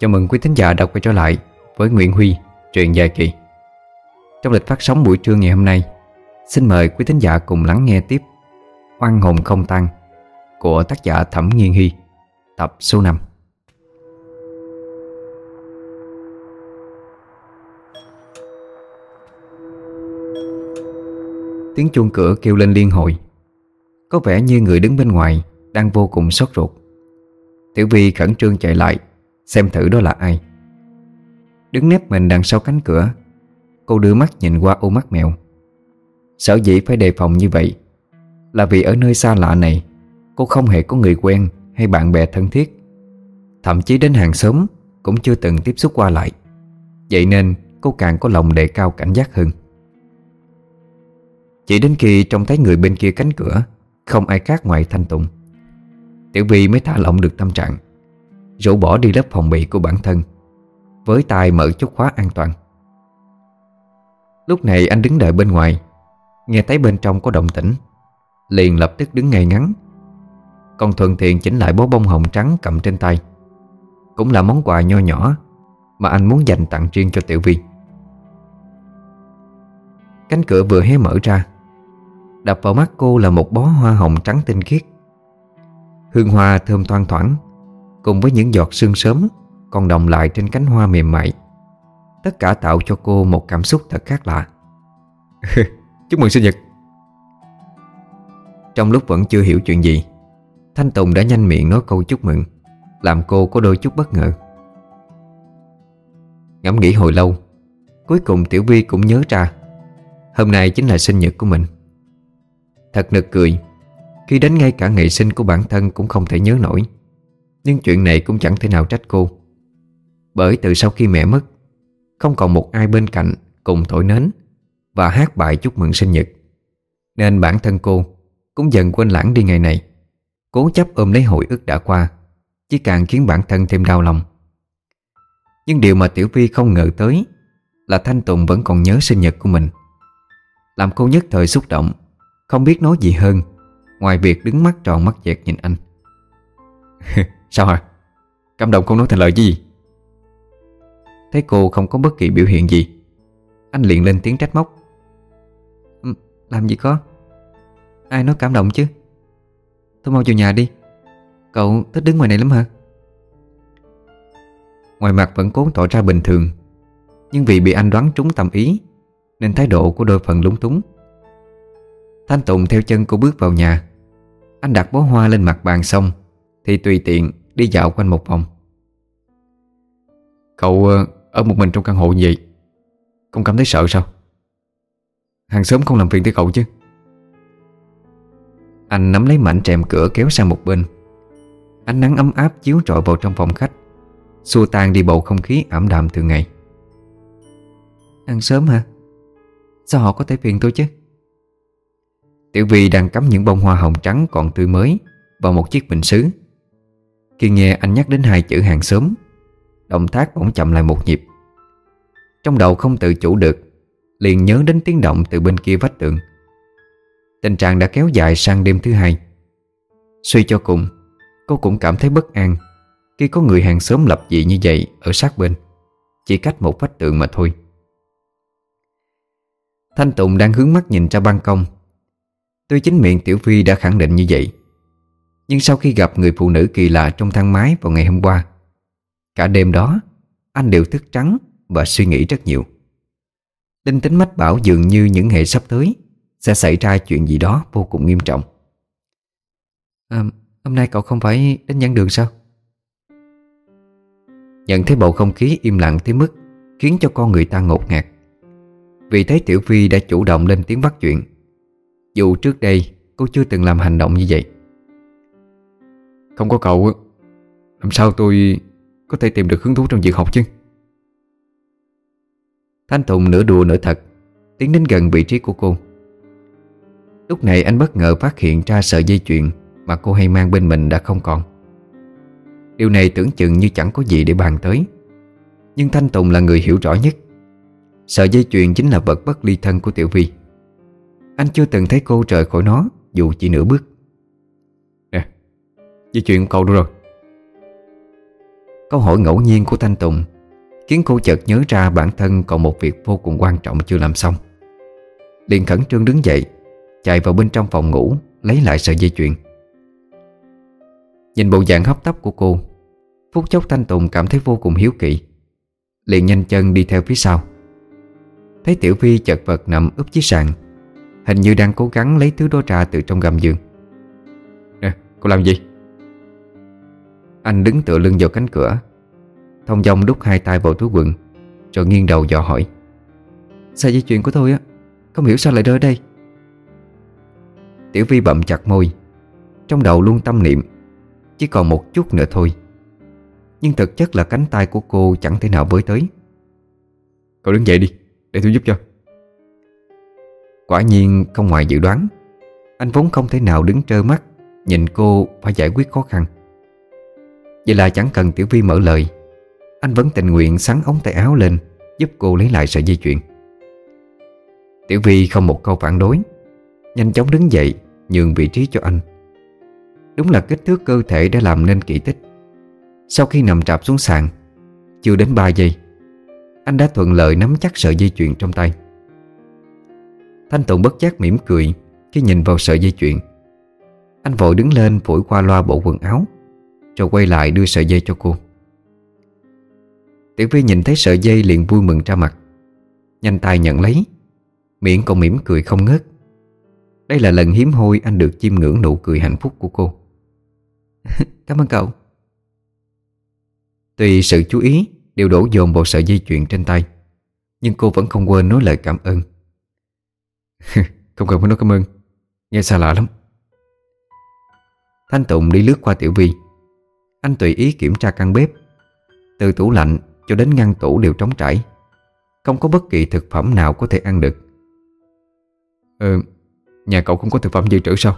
Chào mừng quý thính giả đã quay trở lại với Nguyễn Huy, truyện dài kỳ. Trong lịch phát sóng buổi trưa ngày hôm nay Xin mời quý thính giả cùng lắng nghe tiếp Oan hồn không tăng của tác giả Thẩm Nghiên Hy Tập số 5 Tiếng chuông cửa kêu lên liên hồi. Có vẻ như người đứng bên ngoài Đang vô cùng sốt ruột. Tiểu Vi khẩn trương chạy lại Xem thử đó là ai. Đứng nép mình đằng sau cánh cửa, Cô đưa mắt nhìn qua ô mắt mèo. Sở dĩ phải đề phòng như vậy Là vì ở nơi xa lạ này, Cô không hề có người quen Hay bạn bè thân thiết. Thậm chí đến hàng xóm Cũng chưa từng tiếp xúc qua lại. Vậy nên cô càng có lòng đề cao cảnh giác hơn. Chỉ đến khi trông thấy người bên kia cánh cửa, Không ai khác ngoài Thanh Tùng. Tiểu Vi mới thả lỏng được tâm trạng. Rủ bỏ đi lớp phòng bị của bản thân, Với tay mở chốt khóa an toàn. Lúc này anh đứng đợi bên ngoài, Nghe thấy bên trong có động tĩnh, Liền lập tức đứng ngay ngắn. Còn thuận tiện chỉnh lại bó bông hồng trắng cầm trên tay. Cũng là món quà nho nhỏ Mà anh muốn dành tặng riêng cho Tiểu Vi Cánh cửa vừa hé mở ra, Đập vào mắt cô là một bó hoa hồng trắng tinh khiết. Hương hoa thơm thoang thoảng Cùng với những giọt sương sớm, Còn đồng lại trên cánh hoa mềm mại. Tất cả tạo cho cô một cảm xúc thật khác lạ. Chúc mừng sinh nhật. Trong lúc vẫn chưa hiểu chuyện gì, Thanh Tùng đã nhanh miệng nói câu chúc mừng, Làm cô có đôi chút bất ngờ. Ngẫm nghĩ hồi lâu, Cuối cùng Tiểu Vi cũng nhớ ra, Hôm nay chính là sinh nhật của mình. Thật nực cười, Khi đến ngay cả ngày sinh của bản thân cũng không thể nhớ nổi. Nhưng chuyện này cũng chẳng thể nào trách cô. Bởi từ sau khi mẹ mất, Không còn một ai bên cạnh cùng thổi nến Và hát bài chúc mừng sinh nhật. Nên bản thân cô Cũng dần quên lãng đi ngày này, Cố chấp ôm lấy hồi ức đã qua, Chỉ càng khiến bản thân thêm đau lòng. Nhưng điều mà Tiểu Vi không ngờ tới Là Thanh Tùng vẫn còn nhớ sinh nhật của mình. Làm cô nhất thời xúc động, Không biết nói gì hơn, Ngoài việc đứng mắt tròn mắt dẹt nhìn anh. Sao hả? Cảm động không nói thành lời gì? Thấy cô không có bất kỳ biểu hiện gì, Anh liền lên tiếng trách móc. Ừ, làm gì có? Ai nói cảm động chứ? Thôi mau vào nhà đi. Cậu thích đứng ngoài này lắm hả? Ngoài mặt vẫn cố tỏ ra bình thường, Nhưng vì bị anh đoán trúng tâm ý, Nên thái độ của đôi phần lúng túng. Thanh Tùng theo chân cô bước vào nhà. Anh đặt bó hoa lên mặt bàn xong, Thì tùy tiện đi dạo quanh một vòng. Cậu ờ, ở một mình trong căn hộ như vậy Không cảm thấy sợ sao? Hàng xóm không làm phiền tới cậu chứ? Anh nắm lấy mảnh rèm cửa kéo sang một bên. Ánh nắng ấm áp chiếu rọi vào trong phòng khách, Xua tan đi bầu không khí ảm đạm thường ngày. Ăn sớm hả? Sao họ có thể phiền tôi chứ? Tiểu Vi đang cắm những bông hoa hồng trắng còn tươi mới Vào một chiếc bình sứ khi nghe anh nhắc đến hai chữ hàng xóm, Động tác bỗng chậm lại một nhịp. Trong đầu không tự chủ được, Liền nhớ đến tiếng động từ bên kia vách tường. Tình trạng đã kéo dài sang đêm thứ hai. Suy cho cùng, Cô cũng cảm thấy bất an Khi có người hàng xóm lập dị như vậy Ở sát bên, Chỉ cách một vách tường mà thôi. Thanh Tùng đang hướng mắt nhìn ra ban công. Tuy chính miệng Tiểu Phi đã khẳng định như vậy nhưng sau khi gặp người phụ nữ kỳ lạ trong thang máy vào ngày hôm qua Cả đêm đó Anh đều thức trắng và suy nghĩ rất nhiều. Linh tính mách bảo dường như những ngày sắp tới Sẽ xảy ra chuyện gì đó vô cùng nghiêm trọng. À, Hôm nay cậu không phải đến dẫn đường sao? Nhận thấy bầu không khí im lặng tới mức Khiến cho con người ta ngột ngạt. Vì thấy Tiểu Phi đã chủ động lên tiếng bắt chuyện. Dù trước đây cô chưa từng làm hành động như vậy không có cậu Làm sao tôi có thể tìm được hứng thú trong việc học chứ? Thanh Tùng nửa đùa nửa thật, Tiến đến gần vị trí của cô. Lúc này anh bất ngờ phát hiện ra sợi dây chuyền Mà cô hay mang bên mình đã không còn. Điều này tưởng chừng như chẳng có gì để bàn tới. Nhưng Thanh Tùng là người hiểu rõ nhất. Sợi dây chuyền chính là vật bất ly thân của Tiểu Vi. Anh chưa từng thấy cô rời khỏi nó Dù chỉ nửa bước về chuyện cậu đâu rồi. Câu hỏi ngẫu nhiên của Thanh Tùng Khiến cô chợt nhớ ra bản thân còn một việc vô cùng quan trọng chưa làm xong. Liền khẩn trương đứng dậy Chạy vào bên trong phòng ngủ Lấy lại sợi dây chuyền. Nhìn bộ dạng hấp tấp của cô Phút chốc Thanh Tùng cảm thấy vô cùng hiếu kỳ Liền nhanh chân đi theo phía sau. Thấy Tiểu Vi chật vật nằm úp chiếc sàn Hình như đang cố gắng lấy thứ đó ra từ trong gầm giường. Nè, cô làm gì? Anh đứng tựa lưng vào cánh cửa. Thông dong đút hai tay vào túi quần, Rồi nghiêng đầu dò hỏi. "Sao dây chuyện của tôi á? Không hiểu sao lại rơi đây. Tiểu Vi bậm chặt môi. Trong đầu luôn tâm niệm, Chỉ còn một chút nữa thôi. Nhưng thực chất là cánh tay của cô chẳng thể nào với tới. Cậu đứng dậy đi, Để tôi giúp cho. Quả nhiên không ngoài dự đoán, Anh vốn không thể nào đứng trơ mắt, Nhìn cô phải giải quyết khó khăn. Vậy là chẳng cần Tiểu Vi mở lời. Anh vẫn tình nguyện sắn ống tay áo lên, Giúp cô lấy lại sợi dây chuyền. Tiểu Vi không một câu phản đối, Nhanh chóng đứng dậy, Nhường vị trí cho anh. Đúng là kích thước cơ thể đã làm nên kỳ tích. Sau khi nằm trạp xuống sàn, Chưa đến 3 giây, Anh đã thuận lợi nắm chắc sợi dây chuyền trong tay. Thanh Tùng bất giác mỉm cười Khi nhìn vào sợi dây chuyền. Anh vội đứng lên phủi qua loa bộ quần áo. Rồi quay lại đưa sợi dây cho cô. Tiểu Vi nhìn thấy sợi dây liền vui mừng ra mặt. Nhanh tay nhận lấy. Miệng còn mỉm cười không ngớt. Đây là lần hiếm hoi anh được chiêm ngưỡng nụ cười hạnh phúc của cô. Cảm ơn cậu. Tùy sự chú ý đều đổ dồn vào sợi dây chuyền trên tay, Nhưng cô vẫn không quên nói lời cảm ơn. Không cần phải nói cảm ơn. Nghe xa lạ lắm. Thanh Tùng đi lướt qua Tiểu Vi anh tùy ý kiểm tra căn bếp. Từ tủ lạnh cho đến ngăn tủ đều trống trải. Không có bất kỳ thực phẩm nào có thể ăn được. Ừ Nhà cậu không có thực phẩm dự trữ sao?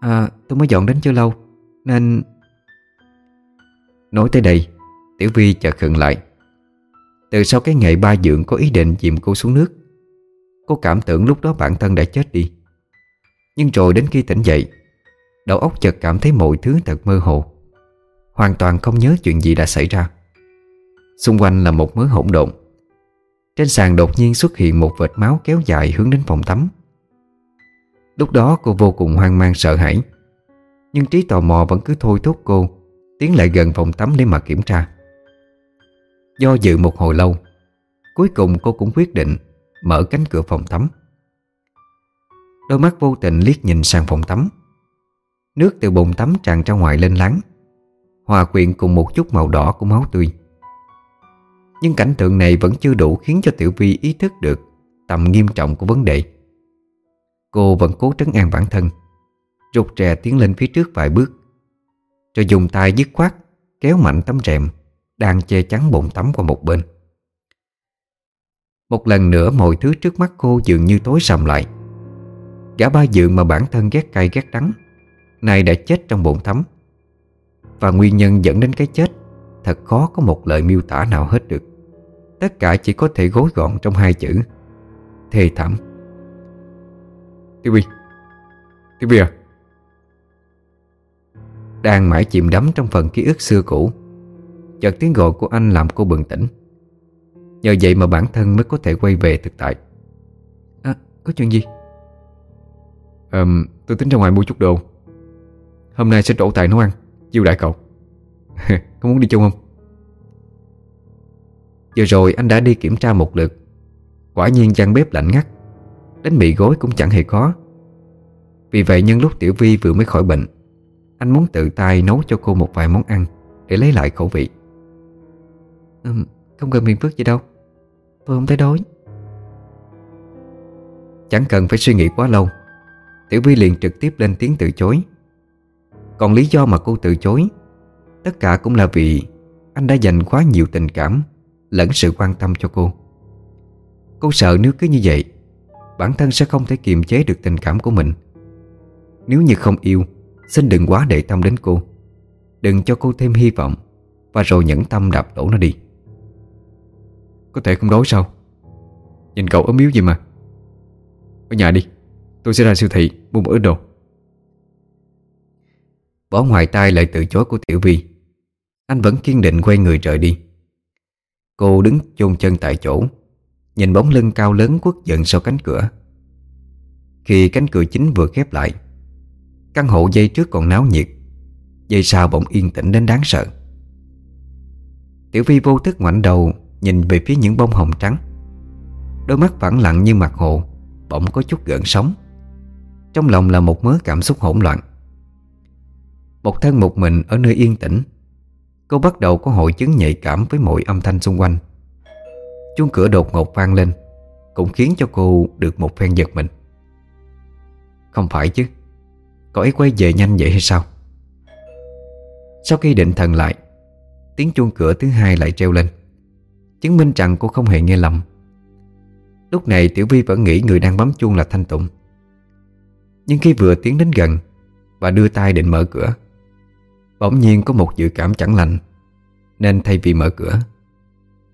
À tôi mới dọn đến chưa lâu Nên Nói tới đây Tiểu Vi chợt khựng lại. Từ sau cái ngày ba dượng có ý định dìm cô xuống nước Cô cảm tưởng lúc đó bản thân đã chết đi. Nhưng rồi đến khi tỉnh dậy Đầu óc chợt cảm thấy mọi thứ thật mơ hồ. Hoàn toàn không nhớ chuyện gì đã xảy ra. Xung quanh là một mớ hỗn độn. Trên sàn đột nhiên xuất hiện một vệt máu kéo dài hướng đến phòng tắm. Lúc đó cô vô cùng hoang mang sợ hãi. Nhưng trí tò mò vẫn cứ thôi thúc cô Tiến lại gần phòng tắm để mà kiểm tra. Do dự một hồi lâu, Cuối cùng cô cũng quyết định Mở cánh cửa phòng tắm. Đôi mắt vô tình liếc nhìn sang phòng tắm. Nước từ bồn tắm tràn ra ngoài lên láng. Hòa quyện cùng một chút màu đỏ của máu tươi. Nhưng cảnh tượng này vẫn chưa đủ khiến cho Tiểu Vi ý thức được Tầm nghiêm trọng của vấn đề. Cô vẫn cố trấn an bản thân, Rụt rè tiến lên phía trước vài bước, Rồi dùng tay dứt khoát Kéo mạnh tấm rèm Đang che chắn bồn tắm qua một bên. Một lần nữa mọi thứ trước mắt cô dường như tối sầm lại. Gã ba dượng mà bản thân ghét cay ghét đắng. Này đã chết trong bồn thấm. Và nguyên nhân dẫn đến cái chết Thật khó có một lời miêu tả nào hết được. Tất cả chỉ có thể gối gọn trong hai chữ Thê thảm. Tiêu Bi Tiêu Bi à? Đang mãi chìm đắm trong phần ký ức xưa cũ Chợt tiếng gọi của anh làm cô bừng tỉnh. Nhờ vậy mà bản thân mới có thể quay về thực tại. À có chuyện gì? À, Tôi tính ra ngoài mua chút đồ. Hôm nay sẽ trổ tài nấu ăn. Chiêu đại cậu. Có muốn đi chung không? Vừa rồi anh đã đi kiểm tra một lượt. Quả nhiên gian bếp lạnh ngắt. Đến mì gối cũng chẳng hề có Vì vậy nhân lúc Tiểu Vi vừa mới khỏi bệnh Anh muốn tự tay nấu cho cô một vài món ăn Để lấy lại khẩu vị. Ừ, Không cần miền phước gì đâu. Tôi không thấy đói. Chẳng cần phải suy nghĩ quá lâu Tiểu Vi liền trực tiếp lên tiếng từ chối. Còn lý do mà cô từ chối, Tất cả cũng là vì Anh đã dành quá nhiều tình cảm Lẫn sự quan tâm cho cô. Cô sợ nếu cứ như vậy, Bản thân sẽ không thể kiềm chế được tình cảm của mình. Nếu như không yêu, Xin đừng quá để tâm đến cô. Đừng cho cô thêm hy vọng Và rồi nhẫn tâm đạp đổ nó đi. Có thể không đối sao? Nhìn cậu ốm yếu gì mà. Ở nhà đi, Tôi sẽ ra siêu thị mua một ít đồ. Bỏ ngoài tai lời từ chối của Tiểu Vi. Anh vẫn kiên định quay người rời đi. Cô đứng chôn chân tại chỗ, Nhìn bóng lưng cao lớn quất giận sau cánh cửa. Khi cánh cửa chính vừa khép lại, Căn hộ dây trước còn náo nhiệt, Dây sau bỗng yên tĩnh đến đáng sợ. Tiểu Vi vô thức ngoảnh đầu, Nhìn về phía những bông hồng trắng. Đôi mắt phẳng lặng như mặt hồ, Bỗng có chút gợn sóng. Trong lòng là một mớ cảm xúc hỗn loạn. Một thân một mình ở nơi yên tĩnh, Cô bắt đầu có hội chứng nhạy cảm với mọi âm thanh xung quanh. Chuông cửa đột ngột vang lên, Cũng khiến cho cô được một phen giật mình. Không phải chứ Cậu ấy quay về nhanh vậy hay sao? Sau khi định thần lại, Tiếng chuông cửa thứ hai lại treo lên, Chứng minh rằng cô không hề nghe lầm. Lúc này Tiểu Vi vẫn nghĩ người đang bấm chuông là Thanh Tụng Nhưng khi vừa tiến đến gần Và đưa tay định mở cửa Bỗng nhiên có một dự cảm chẳng lành, Nên thay vì mở cửa,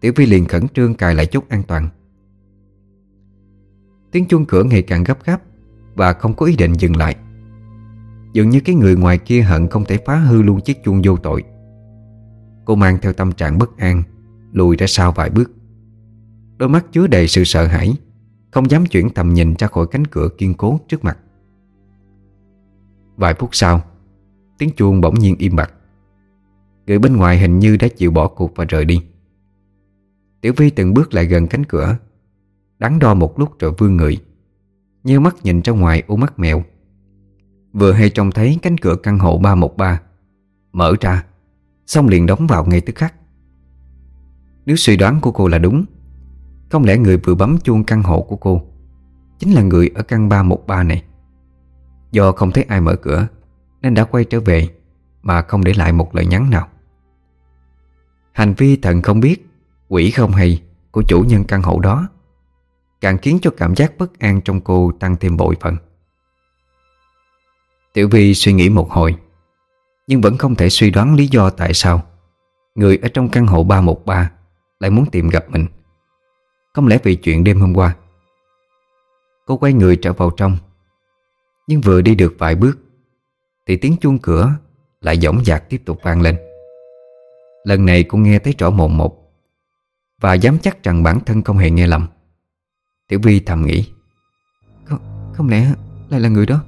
Tiểu Vi liền khẩn trương cài lại chốt an toàn. Tiếng chuông cửa ngày càng gấp gáp Và không có ý định dừng lại. Dường như cái người ngoài kia hận không thể phá hư luôn chiếc chuông vô tội. Cô mang theo tâm trạng bất an, Lùi ra sau vài bước. Đôi mắt chứa đầy sự sợ hãi, Không dám chuyển tầm nhìn ra khỏi cánh cửa kiên cố trước mặt. Vài phút sau Tiếng chuông bỗng nhiên im bặt. Người bên ngoài hình như đã chịu bỏ cuộc và rời đi. Tiểu Vi từng bước lại gần cánh cửa, Đắn đo một lúc rồi vươn người, Nheo mắt nhìn ra ngoài u mắt mèo. Vừa hay trông thấy cánh cửa căn hộ 313 Mở ra, Xong liền đóng vào ngay tức khắc. Nếu suy đoán của cô là đúng, Không lẽ người vừa bấm chuông căn hộ của cô Chính là người ở căn 313 này? Do không thấy ai mở cửa nên đã quay trở về, Mà không để lại một lời nhắn nào. Hành vi thần không biết, Quỷ không hay Của chủ nhân căn hộ đó, Càng khiến cho cảm giác bất an trong cô tăng thêm bội phần. Tiểu Vi suy nghĩ một hồi, Nhưng vẫn không thể suy đoán lý do tại sao Người ở trong căn hộ 313 Lại muốn tìm gặp mình. Không lẽ vì chuyện đêm hôm qua, Cô quay người trở vào trong, Nhưng vừa đi được vài bước thì tiếng chuông cửa Lại dõng dạc tiếp tục vang lên. Lần này cô nghe thấy rõ mồm một Và dám chắc rằng bản thân không hề nghe lầm. Tiểu Vi thầm nghĩ Không, không lẽ lại là người đó?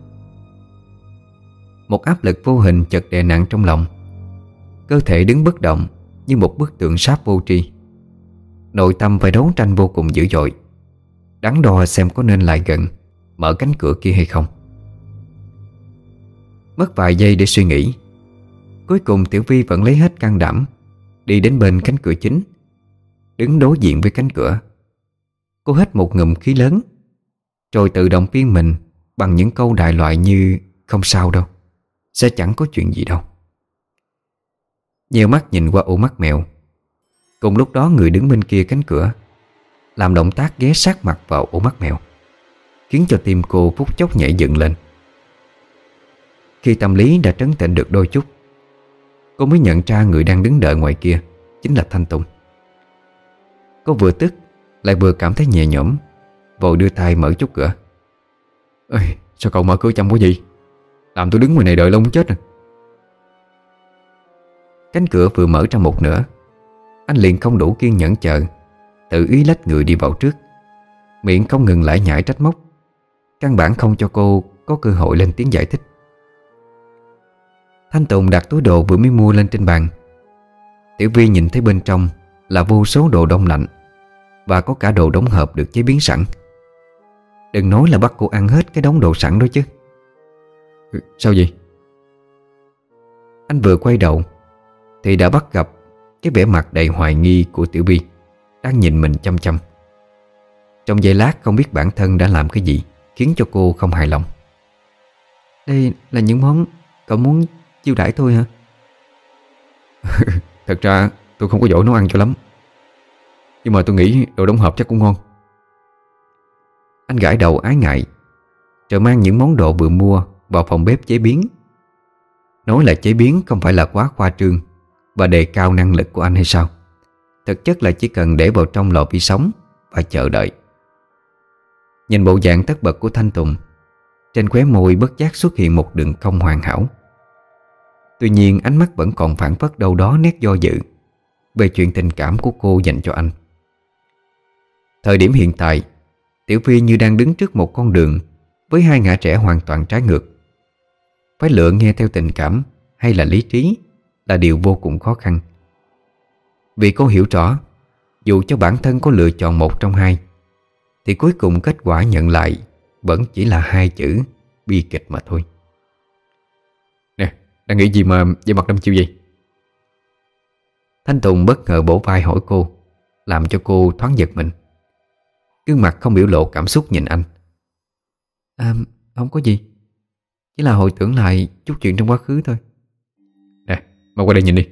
Một áp lực vô hình chật đè nặng trong lòng. Cơ thể đứng bất động Như một bức tượng sáp vô tri. Nội tâm phải đấu tranh vô cùng dữ dội Đắn đo xem có nên lại gần Mở cánh cửa kia hay không. Mất vài giây để suy nghĩ. Cuối cùng Tiểu Vi vẫn lấy hết can đảm, Đi đến bên cánh cửa chính, Đứng đối diện với cánh cửa. Cô hít một ngụm khí lớn, Rồi tự động viên mình Bằng những câu đại loại như Không sao đâu, sẽ chẳng có chuyện gì đâu. Nhiều mắt nhìn qua ổ mắt mèo. Cùng lúc đó người đứng bên kia cánh cửa Làm động tác ghé sát mặt vào ổ mắt mèo, Khiến cho tim cô phút chốc nhảy dựng lên. Khi tâm lý đã trấn tĩnh được đôi chút, Cô mới nhận ra người đang đứng đợi ngoài kia Chính là Thanh Tùng. Cô vừa tức, Lại vừa cảm thấy nhẹ nhõm, Vội đưa tay mở chút cửa. Ơi sao cậu mở cửa chăm có gì làm tôi đứng ngoài này đợi lâu muốn chết rồi Cánh cửa vừa mở ra một nửa, Anh liền không đủ kiên nhẫn chờ, Tự ý lách người đi vào trước. Miệng không ngừng lại nhảy trách móc, Căn bản không cho cô có cơ hội lên tiếng giải thích. Thanh Tùng đặt túi đồ vừa mới mua lên trên bàn. Tiểu Vi nhìn thấy bên trong Là vô số đồ đông lạnh Và có cả đồ đóng hộp được chế biến sẵn. Đừng nói là bắt cô ăn hết cái đống đồ sẵn đó chứ. Ừ, sao vậy? Anh vừa quay đầu Thì đã bắt gặp Cái vẻ mặt đầy hoài nghi của Tiểu Vi Đang nhìn mình chăm chăm. Trong giây lát không biết bản thân đã làm cái gì Khiến cho cô không hài lòng. Đây là những món Cậu muốn chiêu đãi tôi hả? Thật ra tôi không có giỏi nấu ăn cho lắm. Nhưng mà tôi nghĩ đồ đóng hộp chắc cũng ngon. Anh gãi đầu ái ngại Rồi mang những món đồ vừa mua vào phòng bếp chế biến. Nói là chế biến không phải là quá khoa trương Và đề cao năng lực của anh hay sao? Thực chất là chỉ cần để vào trong lò vi sóng Và chờ đợi. Nhìn bộ dạng tất bật của Thanh Tùng, Trên khóe môi bất giác xuất hiện một đường cong hoàn hảo. Tuy nhiên, ánh mắt vẫn còn phản phất đâu đó nét do dự Về chuyện tình cảm của cô dành cho anh. Thời điểm hiện tại, Tiểu Phi như đang đứng trước một con đường Với hai ngã trẻ hoàn toàn trái ngược. Phải lựa nghe theo tình cảm Hay là lý trí Là điều vô cùng khó khăn. Vì cô hiểu rõ, Dù cho bản thân có lựa chọn một trong hai, Thì cuối cùng kết quả nhận lại Vẫn chỉ là hai chữ Bi kịch mà thôi đang nghĩ gì mà về mặt đâm chiêu gì Thanh Tùng bất ngờ bổ vai hỏi cô, Làm cho cô thoáng giật mình. Gương mặt không biểu lộ cảm xúc nhìn anh. À không có gì. Chỉ là hồi tưởng lại chút chuyện trong quá khứ thôi. Nè, mau qua đây nhìn đi.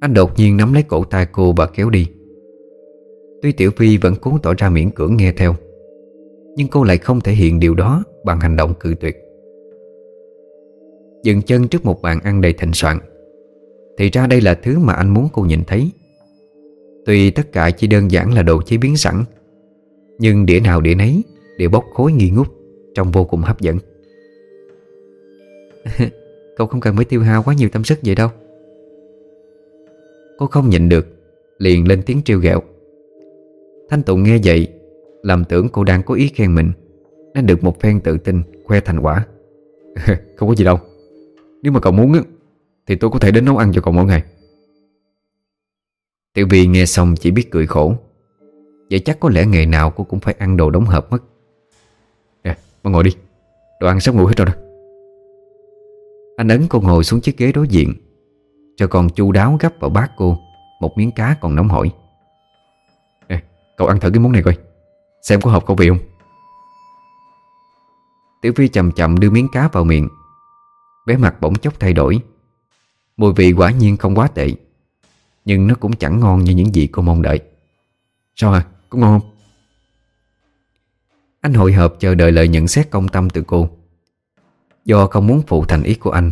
Anh đột nhiên nắm lấy cổ tay cô và kéo đi. Tuy Tiểu Phi vẫn cố tỏ ra miễn cưỡng nghe theo, Nhưng cô lại không thể hiện điều đó Bằng hành động cự tuyệt. Dừng chân trước một bàn ăn đầy thịnh soạn. Thì ra đây là thứ mà anh muốn cô nhìn thấy. Tuy tất cả chỉ đơn giản là đồ chế biến sẵn, Nhưng đĩa nào đĩa nấy Đều bốc khối nghi ngút, Trông vô cùng hấp dẫn. Cậu không cần phải tiêu hao quá nhiều tâm sức vậy đâu. Cô không nhịn được, Liền lên tiếng trêu ghẹo. Thanh Tụng nghe vậy, Làm tưởng cô đang có ý khen mình, Nên được một phen tự tin, Khoe thành quả. Không có gì đâu. Nếu mà cậu muốn Thì tôi có thể đến nấu ăn cho cậu mỗi ngày. Tiểu Vi nghe xong chỉ biết cười khổ. Vậy chắc có lẽ ngày nào cô cũng phải ăn đồ đóng hộp mất. Nè, mà ngồi đi. Đồ ăn sắp nguội hết rồi đó. Anh ấn cô ngồi xuống chiếc ghế đối diện Cho còn chu đáo gấp vào bát cô Một miếng cá còn nóng hổi. Nè, cậu ăn thử cái món này coi Xem có hợp khẩu vị không. Tiểu Phi chậm chậm đưa miếng cá vào miệng Bé mặt bỗng chốc thay đổi. Mùi vị quả nhiên không quá tệ nhưng nó cũng chẳng ngon như những gì cô mong đợi. Sao à, có ngon không? Anh hồi hộp chờ đợi lời nhận xét công tâm từ cô. Do không muốn phụ thành ý của anh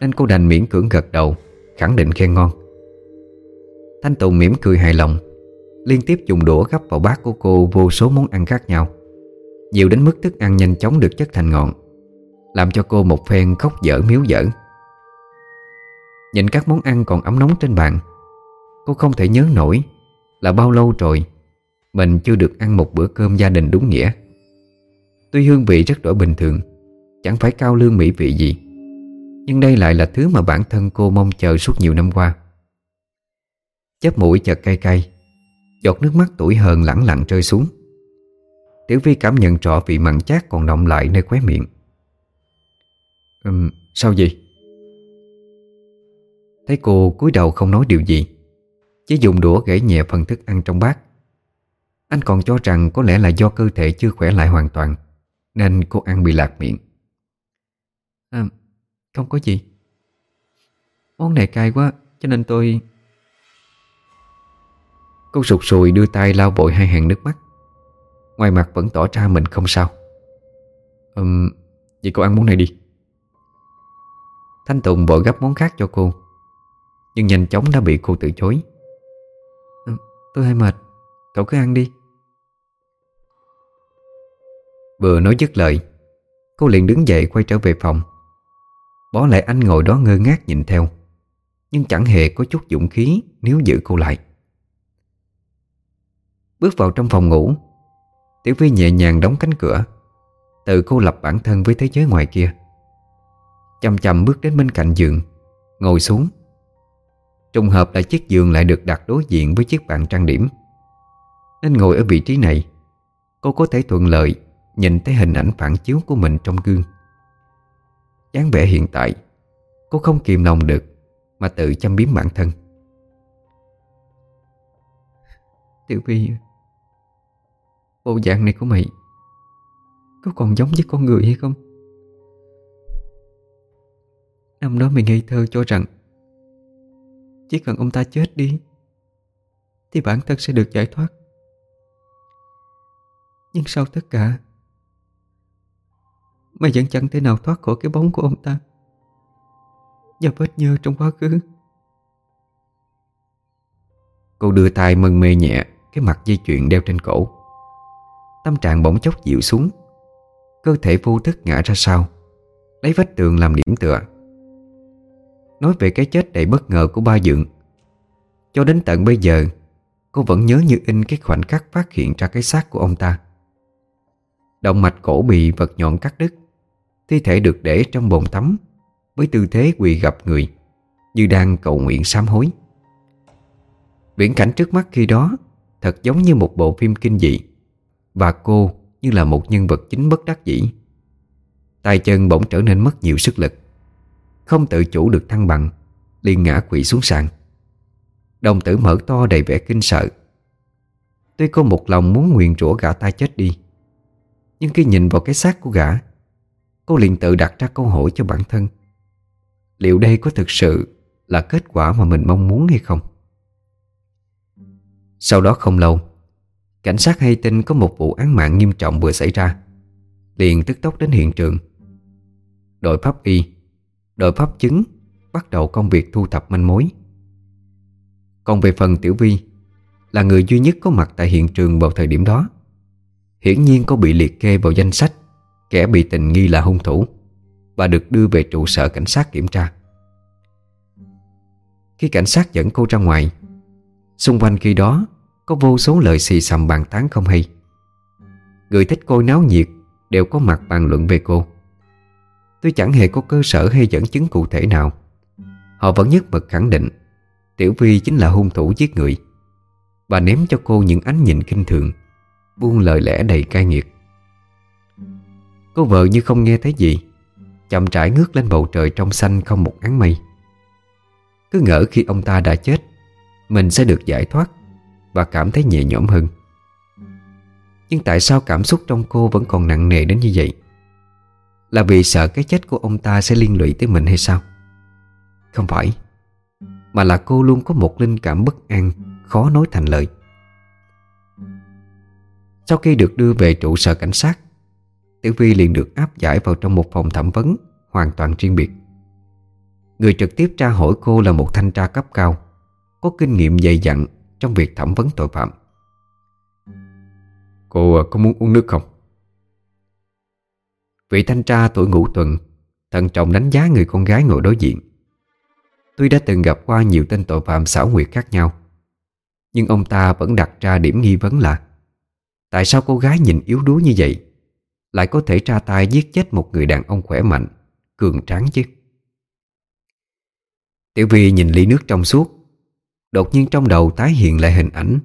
Nên cô đành miễn cưỡng gật đầu Khẳng định khen ngon. Thanh Tùng mỉm cười hài lòng Liên tiếp dùng đũa gấp vào bát của cô Vô số món ăn khác nhau. Nhiều đến mức thức ăn nhanh chóng được chất thành ngọn. Làm cho cô một phen khóc dở miếu dở. Nhìn các món ăn còn ấm nóng trên bàn, Cô không thể nhớ nổi Là bao lâu rồi Mình chưa được ăn một bữa cơm gia đình đúng nghĩa. Tuy hương vị rất đổi bình thường, Chẳng phải cao lương mỹ vị gì, Nhưng đây lại là thứ mà bản thân cô mong chờ suốt nhiều năm qua. Chấp mũi chợt cay cay, Giọt nước mắt tuổi hờn lẳng lặng rơi xuống. Tiểu Vi cảm nhận rõ vị mặn chát còn động lại nơi khóe miệng um, Sao vậy? Thấy cô cúi đầu không nói điều gì Chỉ dùng đũa gãy nhẹ phần thức ăn trong bát. Anh còn cho rằng có lẽ là do cơ thể chưa khỏe lại hoàn toàn Nên cô ăn bị lạc miệng. À không có gì. Món này cay quá cho nên tôi Cô sụt sùi đưa tay lau vội hai hàng nước mắt. Ngoài mặt vẫn tỏ ra mình không sao. Um, Vậy cô ăn món này đi. Thanh Tùng vội gấp món khác cho cô. Nhưng nhanh chóng đã bị cô từ chối. Ừ, tôi hơi mệt. Cậu cứ ăn đi. Vừa nói dứt lời, Cô liền đứng dậy quay trở về phòng. Bỏ lại anh ngồi đó ngơ ngác nhìn theo. Nhưng chẳng hề có chút dũng khí Nếu giữ cô lại. Bước vào trong phòng ngủ, Tiểu Phi nhẹ nhàng đóng cánh cửa. Tự cô lập bản thân với thế giới ngoài kia. Chậm chậm bước đến bên cạnh giường, Ngồi xuống. Trùng hợp là chiếc giường lại được đặt đối diện với chiếc bàn trang điểm. Nên ngồi ở vị trí này, Cô có thể thuận lợi Nhìn thấy hình ảnh phản chiếu của mình trong gương. Dáng vẻ hiện tại, Cô không kìm lòng được Mà tự chăm biếm bản thân. Tiểu Vi Bộ dạng này của mày Có còn giống với con người hay không? Năm đó mình ngây thơ cho rằng, chỉ cần ông ta chết đi, Thì bản thân sẽ được giải thoát. Nhưng sau tất cả, Mày vẫn chẳng thể nào thoát khỏi cái bóng của ông ta. Và vết nhơ trong quá khứ. Cô đưa tay mân mê nhẹ Cái mặt dây chuyền đeo trên cổ. Tâm trạng bỗng chốc dịu xuống. Cơ thể vô thức ngã ra sau, Lấy vách tường làm điểm tựa. Nói về cái chết đầy bất ngờ của ba dượng, Cho đến tận bây giờ, Cô vẫn nhớ như in cái khoảnh khắc phát hiện ra cái xác của ông ta. Động mạch cổ bị vật nhọn cắt đứt, Thi thể được để trong bồn tắm Với tư thế quỳ gặp người Như đang cầu nguyện sám hối. Viễn cảnh trước mắt khi đó Thật giống như một bộ phim kinh dị Và cô như là một nhân vật chính bất đắc dĩ. Tay chân bỗng trở nên mất nhiều sức lực. Không tự chủ được thăng bằng liền ngã quỵ xuống sàn. Đồng tử mở to đầy vẻ kinh sợ. Tuy cô một lòng muốn nguyền rủa gã ta chết đi, Nhưng khi nhìn vào cái xác của gã, Cô liền tự đặt ra câu hỏi cho bản thân. Liệu đây có thực sự là kết quả mà mình mong muốn hay không? Sau đó không lâu, Cảnh sát hay tin có một vụ án mạng nghiêm trọng vừa xảy ra, Liền tức tốc đến hiện trường. Đội pháp y Đội pháp chứng, Bắt đầu công việc thu thập manh mối. Còn về phần Tiểu Vi, Là người duy nhất có mặt tại hiện trường vào thời điểm đó. Hiển nhiên có bị liệt kê vào danh sách Kẻ bị tình nghi là hung thủ Và được đưa về trụ sở cảnh sát kiểm tra. Khi cảnh sát dẫn cô ra ngoài, Xung quanh khi đó Có vô số lời xì xầm bàn tán không hay. Người thích cô náo nhiệt Đều có mặt bàn luận về cô. Tôi chẳng hề có cơ sở hay dẫn chứng cụ thể nào. Họ vẫn nhất mực khẳng định, Tiểu Vi chính là hung thủ giết người. Bà ném cho cô những ánh nhìn kinh thường, Buông lời lẽ đầy cay nghiệt. Cô vợ như không nghe thấy gì, Chậm trải ngước lên bầu trời trong xanh không một áng mây. Cứ ngỡ khi ông ta đã chết, Mình sẽ được giải thoát Và cảm thấy nhẹ nhõm hơn. Nhưng tại sao cảm xúc trong cô vẫn còn nặng nề đến như vậy? Là vì sợ cái chết của ông ta sẽ liên lụy tới mình hay sao? Không phải, Mà là cô luôn có một linh cảm bất an, Khó nói thành lời. Sau khi được đưa về trụ sở cảnh sát, Tiểu Vi liền được áp giải vào trong một phòng thẩm vấn Hoàn toàn riêng biệt. Người trực tiếp tra hỏi cô là một thanh tra cấp cao, Có kinh nghiệm dày dặn Trong việc thẩm vấn tội phạm. Cô có muốn uống nước không? Vị thanh tra tuổi ngũ tuần, Thận trọng đánh giá người con gái ngồi đối diện. Tuy đã từng gặp qua nhiều tên tội phạm xảo quyệt khác nhau, Nhưng ông ta vẫn đặt ra điểm nghi vấn là, Tại sao cô gái nhìn yếu đuối như vậy, lại có thể tra tay giết chết một người đàn ông khỏe mạnh, Cường tráng chứ? Tiểu Vi nhìn ly nước trong suốt, Đột nhiên trong đầu tái hiện lại hình ảnh,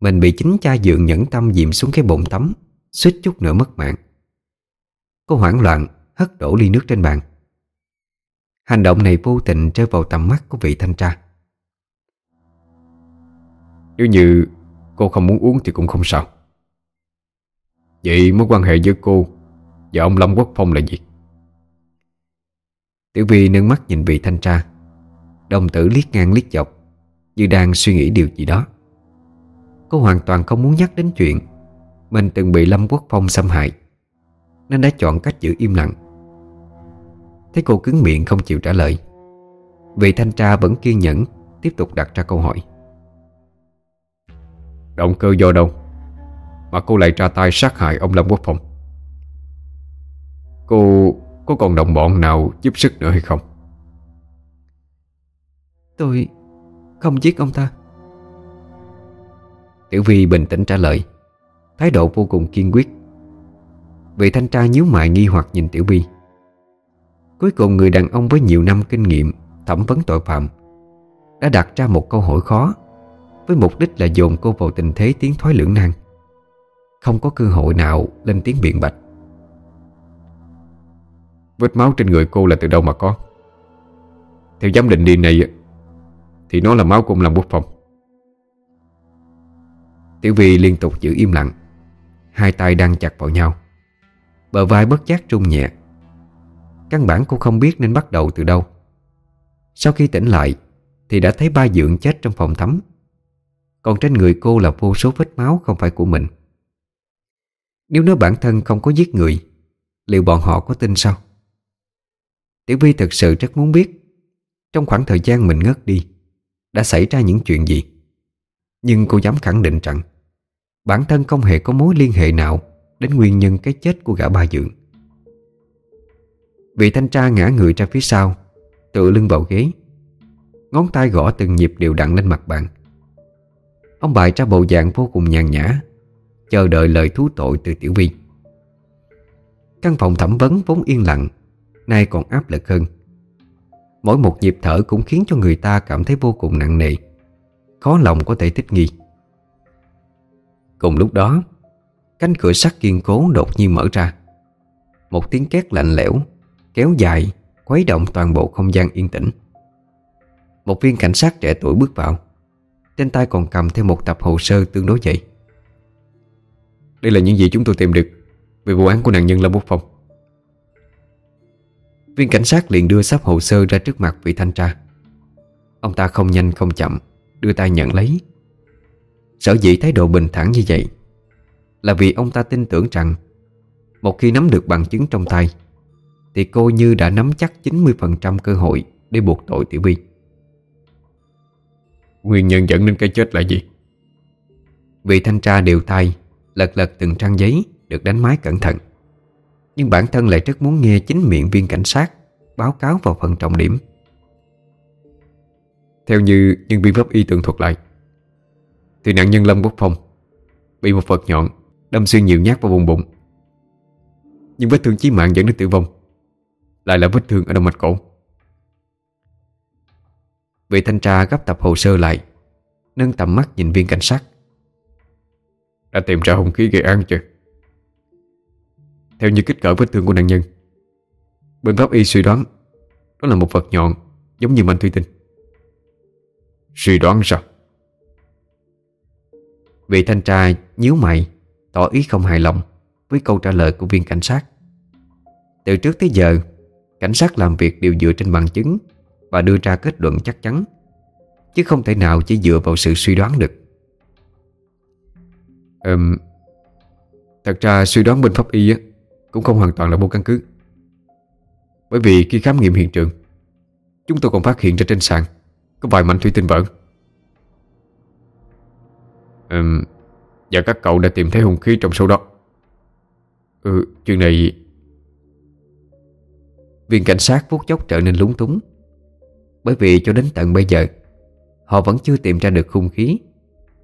Mình bị chính cha dượng nhẫn tâm dìm xuống cái bồn tắm, Suýt chút nữa mất mạng. Cô hoảng loạn, hất đổ ly nước trên bàn. Hành động này vô tình rơi vào tầm mắt của vị thanh tra. Nếu như cô không muốn uống thì cũng không sao. Vậy mối quan hệ giữa cô Và ông Lâm Quốc Phong là gì? Tiểu Vi nâng mắt nhìn vị thanh tra. Đồng tử liếc ngang liếc dọc, Như đang suy nghĩ điều gì đó. Cô hoàn toàn không muốn nhắc đến chuyện Mình từng bị Lâm Quốc Phong xâm hại. Nên đã chọn cách giữ im lặng. Thấy cô cứng miệng không chịu trả lời Vị thanh tra vẫn kiên nhẫn Tiếp tục đặt ra câu hỏi. Động cơ do đâu mà cô lại ra tay sát hại ông Lâm Quốc Phong? Cô có còn đồng bọn nào giúp sức nữa hay không? Tôi không giết ông ta. Tiểu Vi bình tĩnh trả lời Thái độ vô cùng kiên quyết Vị thanh tra nhíu mày nghi hoặc nhìn Tiểu Vi Cuối cùng người đàn ông với nhiều năm kinh nghiệm, Thẩm vấn tội phạm, Đã đặt ra một câu hỏi khó, Với mục đích là dồn cô vào tình thế tiến thoái lưỡng nan. Không có cơ hội nào lên tiếng biện bạch. Vết máu trên người cô là từ đâu mà có? Theo giám định DNA này Thì nó là máu của ông Lâm Quốc phòng Tiểu Vi liên tục giữ im lặng, Hai tay đang chặt vào nhau. Bờ vai bất giác rung nhẹ. Căn bản cô không biết nên bắt đầu từ đâu. Sau khi tỉnh lại, Thì đã thấy ba dượng chết trong phòng tắm Còn trên người cô là vô số vết máu không phải của mình. Nếu nói bản thân không có giết người, Liệu bọn họ có tin sao? Tiểu Vi thực sự rất muốn biết, Trong khoảng thời gian mình ngất đi, Đã xảy ra những chuyện gì? Nhưng cô dám khẳng định rằng, Bản thân không hề có mối liên hệ nào Đến nguyên nhân cái chết của gã ba dượng. Vị thanh tra ngã người ra phía sau, Tựa lưng vào ghế. Ngón tay gõ từng nhịp đều đặn lên mặt bàn Ông bày ra bộ dạng vô cùng nhàn nhã, Chờ đợi lời thú tội từ Tiểu Vi. Căn phòng thẩm vấn vốn yên lặng, Nay còn áp lực hơn. Mỗi một nhịp thở cũng khiến cho người ta cảm thấy vô cùng nặng nề, Khó lòng có thể thích nghi. Cùng lúc đó Cánh cửa sắt kiên cố đột nhiên mở ra. Một tiếng két lạnh lẽo, Kéo dài, Khuấy động toàn bộ không gian yên tĩnh. Một viên cảnh sát trẻ tuổi bước vào. Trên tay còn cầm theo một tập hồ sơ tương đối dày. Đây là những gì chúng tôi tìm được Về vụ án của nạn nhân Lâm Quốc Phong. Viên cảnh sát liền đưa sắp hồ sơ ra trước mặt vị thanh tra. Ông ta không nhanh không chậm, Đưa tay nhận lấy. Sở dĩ thái độ bình thản như vậy là vì ông ta tin tưởng rằng Một khi nắm được bằng chứng trong tay Thì cô như đã nắm chắc 90% cơ hội Để buộc tội Tiểu Vi Nguyên nhân dẫn đến cái chết là gì? Vị thanh tra đều tay Lật lật từng trang giấy Được đánh máy cẩn thận. Nhưng bản thân lại rất muốn nghe chính miệng viên cảnh sát Báo cáo vào phần trọng điểm. Theo như nhân viên pháp y tường thuật lại Thì nạn nhân Lâm Quốc Phong Bị một vật nhọn Đâm xuyên nhiều nhát vào vùng bụng. Nhưng vết thương chí mạng dẫn đến tử vong. Lại là vết thương ở động mạch cổ. Vị thanh tra gấp tập hồ sơ lại, Nâng tầm mắt nhìn viên cảnh sát. Đã tìm ra hung khí gây án chưa? Theo như kích cỡ vết thương của nạn nhân, Bên pháp y suy đoán Đó là một vật nhọn Giống như mảnh thủy tinh. Suy đoán sao? Vị thanh tra nhíu mày Tỏ ý không hài lòng Với câu trả lời của viên cảnh sát. Từ trước tới giờ Cảnh sát làm việc đều dựa trên bằng chứng Và đưa ra kết luận chắc chắn Chứ không thể nào chỉ dựa vào sự suy đoán được. Ừm Thật ra suy đoán bên pháp y á, Cũng không hoàn toàn là vô căn cứ. Bởi vì khi khám nghiệm hiện trường Chúng tôi còn phát hiện ra trên sàn Có vài mảnh thủy tinh vỡ. Ừm và các cậu đã tìm thấy hung khí trong số đó. Ừ, chuyện này Viên cảnh sát phút chốc trở nên lúng túng. Bởi vì cho đến tận bây giờ Họ vẫn chưa tìm ra được hung khí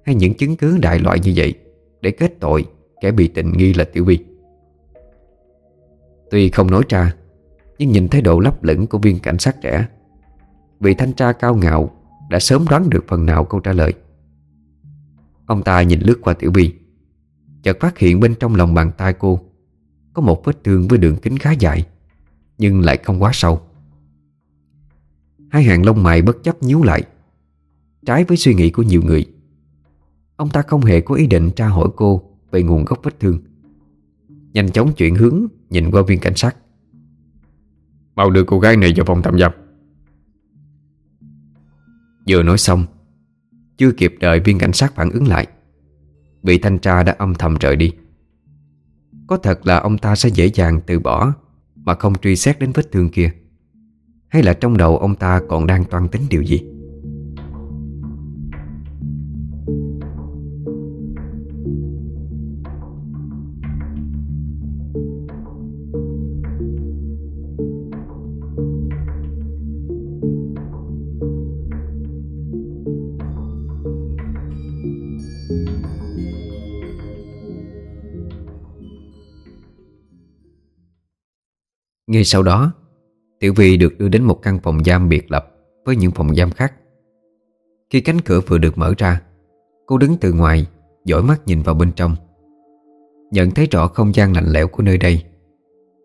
Hay những chứng cứ đại loại như vậy Để kết tội kẻ bị tình nghi là Tiểu Vi Tuy không nói ra Nhưng nhìn thái độ lấp lửng của viên cảnh sát trẻ Vị thanh tra cao ngạo Đã sớm đoán được phần nào câu trả lời. Ông ta nhìn lướt qua Tiểu Vi Chợt phát hiện bên trong lòng bàn tay cô Có một vết thương với đường kính khá dài Nhưng lại không quá sâu. Hai hàng lông mày bất chấp nhíu lại. Trái với suy nghĩ của nhiều người Ông ta không hề có ý định tra hỏi cô Về nguồn gốc vết thương. Nhanh chóng chuyển hướng Nhìn qua viên cảnh sát. Mau đưa cô gái này vào phòng tạm giam. Vừa nói xong chưa kịp đợi viên cảnh sát phản ứng lại, Vị thanh tra đã âm thầm rời đi. Có thật là ông ta sẽ dễ dàng từ bỏ Mà không truy xét đến vết thương kia. Hay là trong đầu ông ta còn đang toan tính điều gì? Ngay sau đó, Tiểu Vi được đưa đến một căn phòng giam biệt lập Với những phòng giam khác. Khi cánh cửa vừa được mở ra, Cô đứng từ ngoài, dõi mắt nhìn vào bên trong. Nhận thấy rõ không gian lạnh lẽo của nơi đây,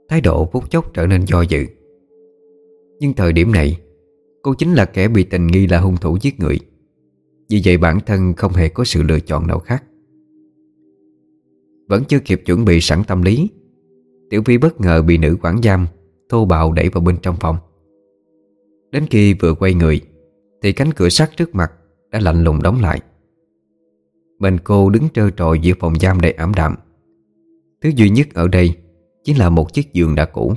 Thái độ phút chốc trở nên do dự. Nhưng thời điểm này, Cô chính là kẻ bị tình nghi là hung thủ giết người. Vì vậy bản thân không hề có sự lựa chọn nào khác. Vẫn chưa kịp chuẩn bị sẵn tâm lý, Tiểu Vi bất ngờ bị nữ quản giam Thô bạo đẩy vào bên trong phòng. Đến khi vừa quay người, Thì cánh cửa sắt trước mặt Đã lạnh lùng đóng lại. Bên cô đứng trơ trọi giữa phòng giam đầy ảm đạm. Thứ duy nhất ở đây Chính là một chiếc giường đã cũ.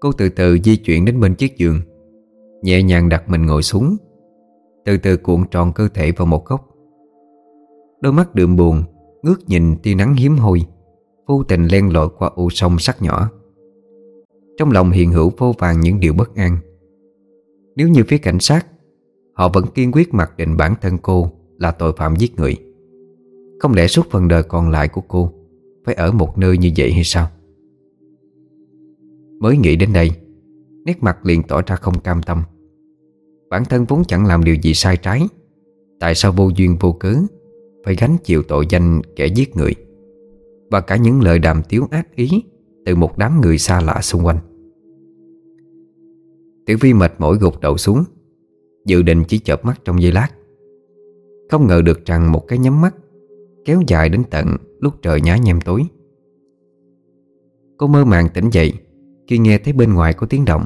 Cô từ từ di chuyển đến bên chiếc giường, Nhẹ nhàng đặt mình ngồi xuống, Từ từ cuộn tròn cơ thể vào một góc. Đôi mắt đượm buồn, Ngước nhìn tia nắng hiếm hoi, Vô tình len lỏi qua u sông sắc nhỏ. Trong lòng hiện hữu vô vàng những điều bất an. Nếu như phía cảnh sát, Họ vẫn kiên quyết mặc định bản thân cô Là tội phạm giết người. Không lẽ suốt phần đời còn lại của cô Phải ở một nơi như vậy hay sao? Mới nghĩ đến đây, Nét mặt liền tỏ ra không cam tâm. Bản thân vốn chẳng làm điều gì sai trái, Tại sao vô duyên vô cớ Phải gánh chịu tội danh kẻ giết người? Và cả những lời đàm tiếu ác ý Từ một đám người xa lạ xung quanh. Tiểu Vi mệt mỏi gục đầu xuống. Dự định chỉ chợp mắt trong giây lát. Không ngờ được rằng một cái nhắm mắt Kéo dài đến tận lúc trời nhá nhem tối. Cô mơ màng tỉnh dậy Khi nghe thấy bên ngoài có tiếng động.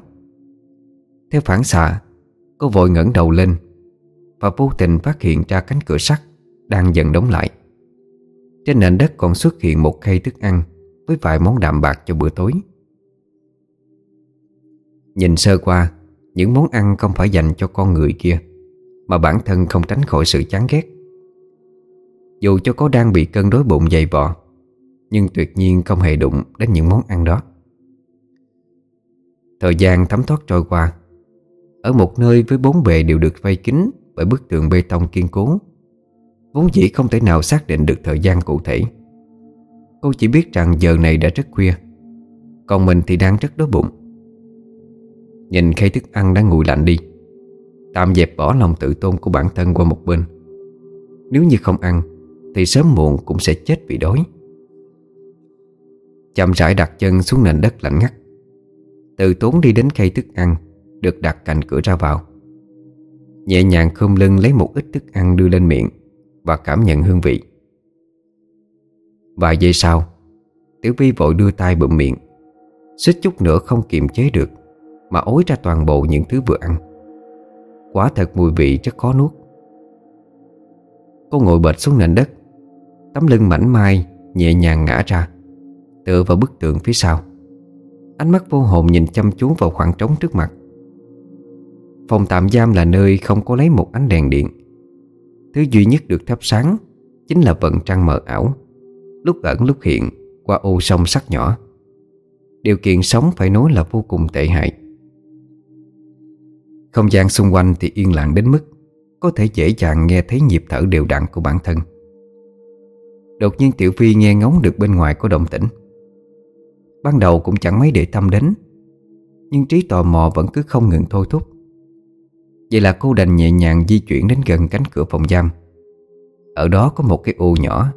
Theo phản xạ, Cô vội ngẩng đầu lên Và vô tình phát hiện ra cánh cửa sắt Đang dần đóng lại. Trên nền đất còn xuất hiện một khay thức ăn Với vài món đạm bạc cho bữa tối. Nhìn sơ qua, Những món ăn không phải dành cho con người kia, Mà bản thân không tránh khỏi sự chán ghét. Dù cho có đang bị cân đối bụng dày vò, Nhưng tuyệt nhiên không hề đụng đến những món ăn đó. Thời gian thấm thoát trôi qua, Ở một nơi với bốn bề đều được vây kín Bởi bức tường bê tông kiên cố, Vốn dĩ không thể nào xác định được thời gian cụ thể. Cô chỉ biết rằng giờ này đã rất khuya, Còn mình thì đang rất đói bụng. Nhìn khay thức ăn đã nguội lạnh đi. Tạm dẹp bỏ lòng tự tôn của bản thân qua một bên. Nếu như không ăn, Thì sớm muộn cũng sẽ chết vì đói. Chậm rãi đặt chân xuống nền đất lạnh ngắt. Từ tốn đi đến khay thức ăn Được đặt cạnh cửa ra vào. Nhẹ nhàng khom lưng lấy một ít thức ăn đưa lên miệng Và cảm nhận hương vị. Vài giây sau, Tiểu Vi vội đưa tay bụm miệng Xích chút nữa không kiềm chế được mà ối ra toàn bộ những thứ vừa ăn. Quả thật mùi vị rất khó nuốt. Cô ngồi bệt xuống nền đất, Tấm lưng mảnh mai Nhẹ nhàng ngã ra, Tựa vào bức tượng phía sau. Ánh mắt vô hồn nhìn chăm chú vào khoảng trống trước mặt. Phòng tạm giam là nơi không có lấy một ánh đèn điện. Thứ duy nhất được thắp sáng Chính là vận trăng mờ ảo, Lúc ẩn lúc hiện Qua ô sông sắc nhỏ. Điều kiện sống phải nói là vô cùng tệ hại không gian xung quanh thì yên lặng đến mức Có thể dễ dàng nghe thấy nhịp thở đều đặn của bản thân. Đột nhiên Tiểu Phi nghe ngóng được bên ngoài có động tĩnh. Ban đầu cũng chẳng mấy để tâm đến, Nhưng trí tò mò vẫn cứ không ngừng thôi thúc. Vậy là cô đành nhẹ nhàng di chuyển đến gần cánh cửa phòng giam. Ở đó có một cái ô nhỏ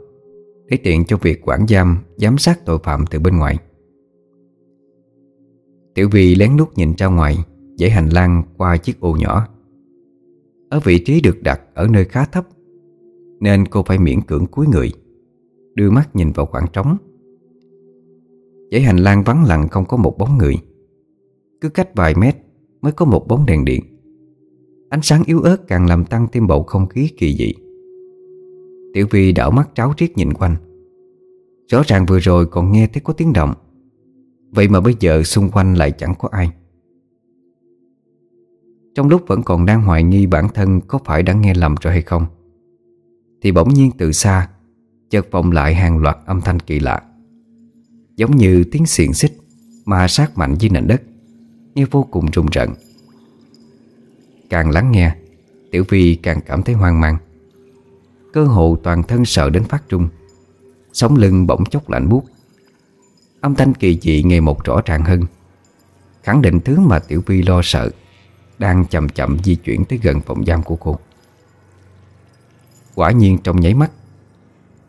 Để tiện cho việc quản giam, Giám sát tội phạm từ bên ngoài. Tiểu Vi lén lút nhìn ra ngoài. Dãy hành lang qua chiếc ô nhỏ. Ở vị trí được đặt ở nơi khá thấp, Nên cô phải miễn cưỡng cúi người, Đưa mắt nhìn vào khoảng trống. Dãy hành lang vắng lặng không có một bóng người, Cứ cách vài mét mới có một bóng đèn điện. Ánh sáng yếu ớt càng làm tăng thêm bầu không khí kỳ dị. Tiểu Vi đảo mắt tráo triết nhìn quanh. Rõ ràng vừa rồi còn nghe thấy có tiếng động, Vậy mà bây giờ xung quanh lại chẳng có ai trong lúc vẫn còn đang hoài nghi bản thân Có phải đã nghe lầm rồi hay không, Thì bỗng nhiên từ xa, Chợt vọng lại hàng loạt âm thanh kỳ lạ. Giống như tiếng xiềng xích Mà sát mạnh dưới nền đất, Nghe vô cùng rùng rợn. Càng lắng nghe, Tiểu Vi càng cảm thấy hoang mang. Cơ hồ toàn thân sợ đến phát trung Sống lưng bỗng chốc lạnh buốt. Âm thanh kỳ dị ngày một rõ ràng hơn, Khẳng định thứ mà Tiểu Vi lo sợ đang chậm chậm di chuyển tới gần phòng giam của cô. Quả nhiên trong nháy mắt,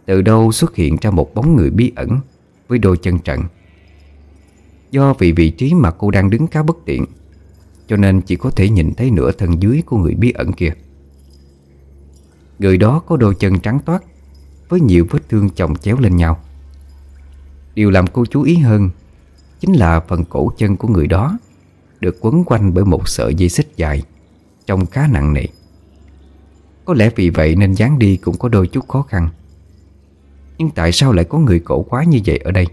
Từ đâu xuất hiện ra một bóng người bí ẩn Với đôi chân trần. Do vì vị trí mà cô đang đứng khá bất tiện, Cho nên chỉ có thể nhìn thấy nửa thân dưới của người bí ẩn kia. Người đó có đôi chân trắng toát, Với nhiều vết thương chồng chéo lên nhau. Điều làm cô chú ý hơn Chính là phần cổ chân của người đó được quấn quanh bởi một sợi dây xích dài Trông khá nặng nề. Có lẽ vì vậy nên dáng đi cũng có đôi chút khó khăn. Nhưng tại sao lại có người cổ quá như vậy ở đây?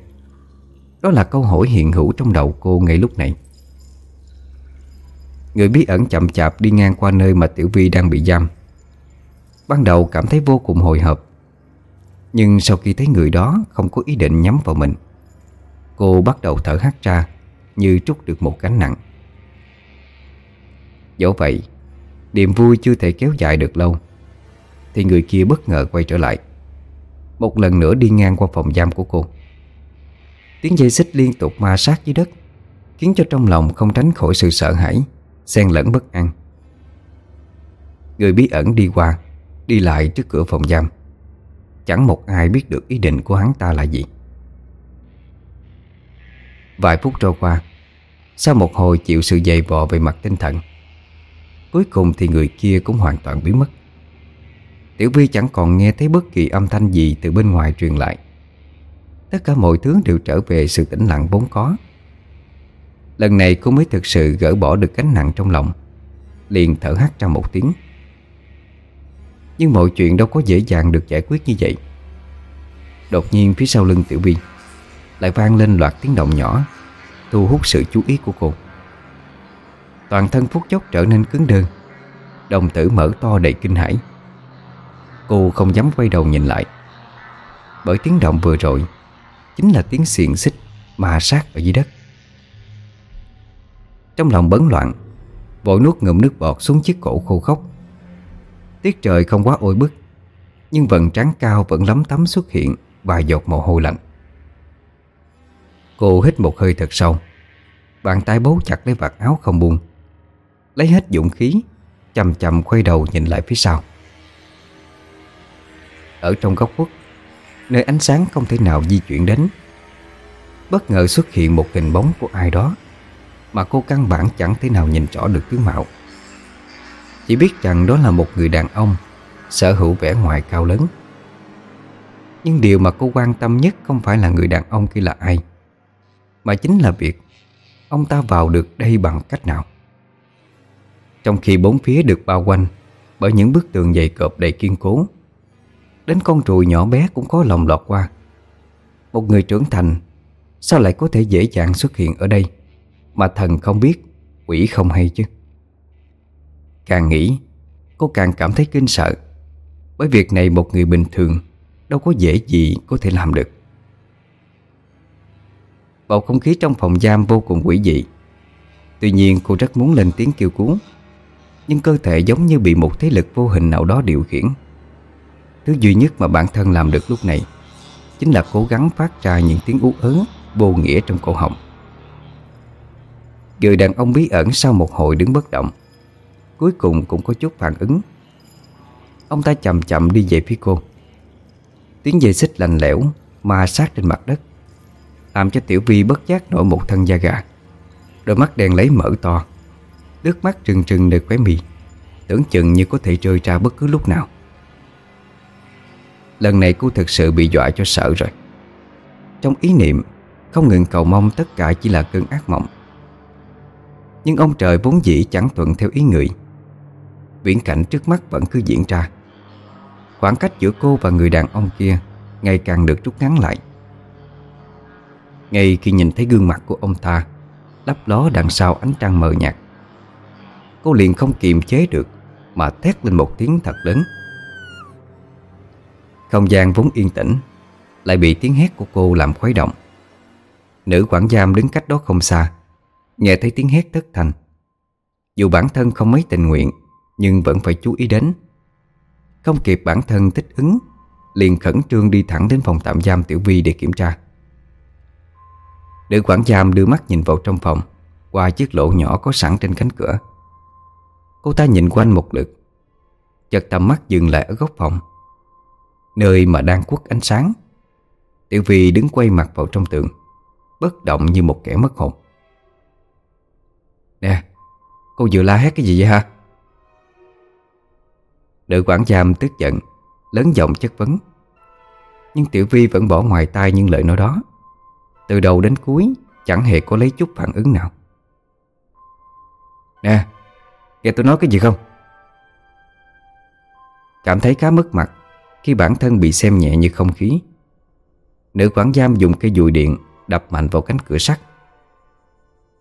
Đó là câu hỏi hiện hữu trong đầu cô ngay lúc này. Người bí ẩn chậm chạp đi ngang qua nơi mà Tiểu Vi đang bị giam. Ban đầu cảm thấy vô cùng hồi hộp. Nhưng sau khi thấy người đó không có ý định nhắm vào mình, Cô bắt đầu thở hắt ra Như trút được một gánh nặng. Dẫu vậy, Niềm vui chưa thể kéo dài được lâu. Thì người kia bất ngờ quay trở lại, Một lần nữa đi ngang qua phòng giam của cô. Tiếng dây xích liên tục ma sát dưới đất, Khiến cho trong lòng không tránh khỏi sự sợ hãi, Xen lẫn bất an. Người bí ẩn đi qua, Đi lại trước cửa phòng giam. Chẳng một ai biết được ý định của hắn ta là gì. Vài phút trôi qua, Sau một hồi chịu sự dày vò về mặt tinh thần Cuối cùng thì người kia cũng hoàn toàn biến mất. Tiểu Vi chẳng còn nghe thấy bất kỳ âm thanh gì từ bên ngoài truyền lại. Tất cả mọi thứ đều trở về sự tĩnh lặng vốn có. Lần này cô mới thực sự gỡ bỏ được gánh nặng trong lòng, Liền thở hắt ra một tiếng. Nhưng mọi chuyện đâu có dễ dàng được giải quyết như vậy. Đột nhiên phía sau lưng Tiểu Vi Lại vang lên loạt tiếng động nhỏ, Thu hút sự chú ý của cô. Toàn thân phút chốc trở nên cứng đơ. Đồng tử mở to đầy kinh hãi. Cô không dám quay đầu nhìn lại. Bởi tiếng động vừa rồi Chính là tiếng xiềng xích mà sát ở dưới đất. Trong lòng bấn loạn, Vội nuốt ngụm nước bọt xuống chiếc cổ khô khốc. Tiết trời không quá oi bức, Nhưng vần trắng cao vẫn lấm tấm xuất hiện Vài giọt mồ hôi lạnh. Cô hít một hơi thật sâu, Bàn tay bấu chặt lấy vạt áo không buông. Lấy hết dũng khí, Chầm chầm quay đầu nhìn lại phía sau. Ở trong góc khuất, Nơi ánh sáng không thể nào di chuyển đến, Bất ngờ xuất hiện một hình bóng của ai đó Mà cô căn bản chẳng thể nào nhìn rõ được tướng mạo. Chỉ biết rằng đó là một người đàn ông, Sở hữu vẻ ngoài cao lớn. Nhưng điều mà cô quan tâm nhất không phải là người đàn ông kia là ai, Mà chính là việc Ông ta vào được đây bằng cách nào. Trong khi bốn phía được bao quanh Bởi những bức tường dày cộp đầy kiên cố. Đến con trùi nhỏ bé cũng có lòng lọt qua. Một người trưởng thành, Sao lại có thể dễ dàng xuất hiện ở đây Mà thần không biết, Quỷ không hay chứ? Càng nghĩ, Cô càng cảm thấy kinh sợ, Bởi việc này một người bình thường Đâu có dễ gì có thể làm được. Bầu không khí trong phòng giam vô cùng quỷ dị. Tuy nhiên, cô rất muốn lên tiếng kêu cứu. Nhưng cơ thể giống như bị một thế lực vô hình nào đó điều khiển. Thứ duy nhất mà bản thân làm được lúc này Chính là cố gắng phát ra những tiếng ú ớ Vô nghĩa trong cổ họng. Người đàn ông bí ẩn sau một hồi đứng bất động, Cuối cùng cũng có chút phản ứng. Ông ta chậm chậm đi về phía cô. Tiếng dây xích lạnh lẽo Ma sát trên mặt đất, Làm cho Tiểu Vi bất giác nổi một thân da gà. Đôi mắt đèn lấy mở to. Nước mắt trừng trừng đầy khóe mi Tưởng chừng như có thể rơi ra bất cứ lúc nào. Lần này cô thực sự bị dọa cho sợ rồi. Trong ý niệm, Không ngừng cầu mong tất cả chỉ là cơn ác mộng. Nhưng ông trời vốn dĩ chẳng thuận theo ý người. Viễn cảnh trước mắt vẫn cứ diễn ra. Khoảng cách giữa cô và người đàn ông kia Ngày càng được rút ngắn lại. Ngay khi nhìn thấy gương mặt của ông ta, Lấp ló đằng sau ánh trăng mờ nhạt Cô liền không kiềm chế được, Mà thét lên một tiếng thật lớn. Không gian vốn yên tĩnh, Lại bị tiếng hét của cô làm khuấy động. Nữ quản giam đứng cách đó không xa, Nghe thấy tiếng hét thất thành Dù bản thân không mấy tình nguyện, Nhưng vẫn phải chú ý đến. Không kịp bản thân thích ứng, Liền khẩn trương đi thẳng đến phòng tạm giam Tiểu Vi để kiểm tra. Nữ quản giam đưa mắt nhìn vào trong phòng, Qua chiếc lỗ nhỏ có sẵn trên cánh cửa. Cô ta nhìn quanh một lượt. Chợt tầm mắt dừng lại ở góc phòng, Nơi mà đang quất ánh sáng. Tiểu Vi đứng quay mặt vào trong tường, Bất động như một kẻ mất hồn. Nè, Cô vừa la hét cái gì vậy ha Nữ quản giam tức giận, Lớn giọng chất vấn. Nhưng Tiểu Vi vẫn bỏ ngoài tai những lời nói đó. Từ đầu đến cuối, Chẳng hề có lấy chút phản ứng nào. Nè Nghe tôi nói cái gì không? Cảm thấy khá mất mặt khi bản thân bị xem nhẹ như không khí. Nữ quản giam dùng cây dùi điện Đập mạnh vào cánh cửa sắt.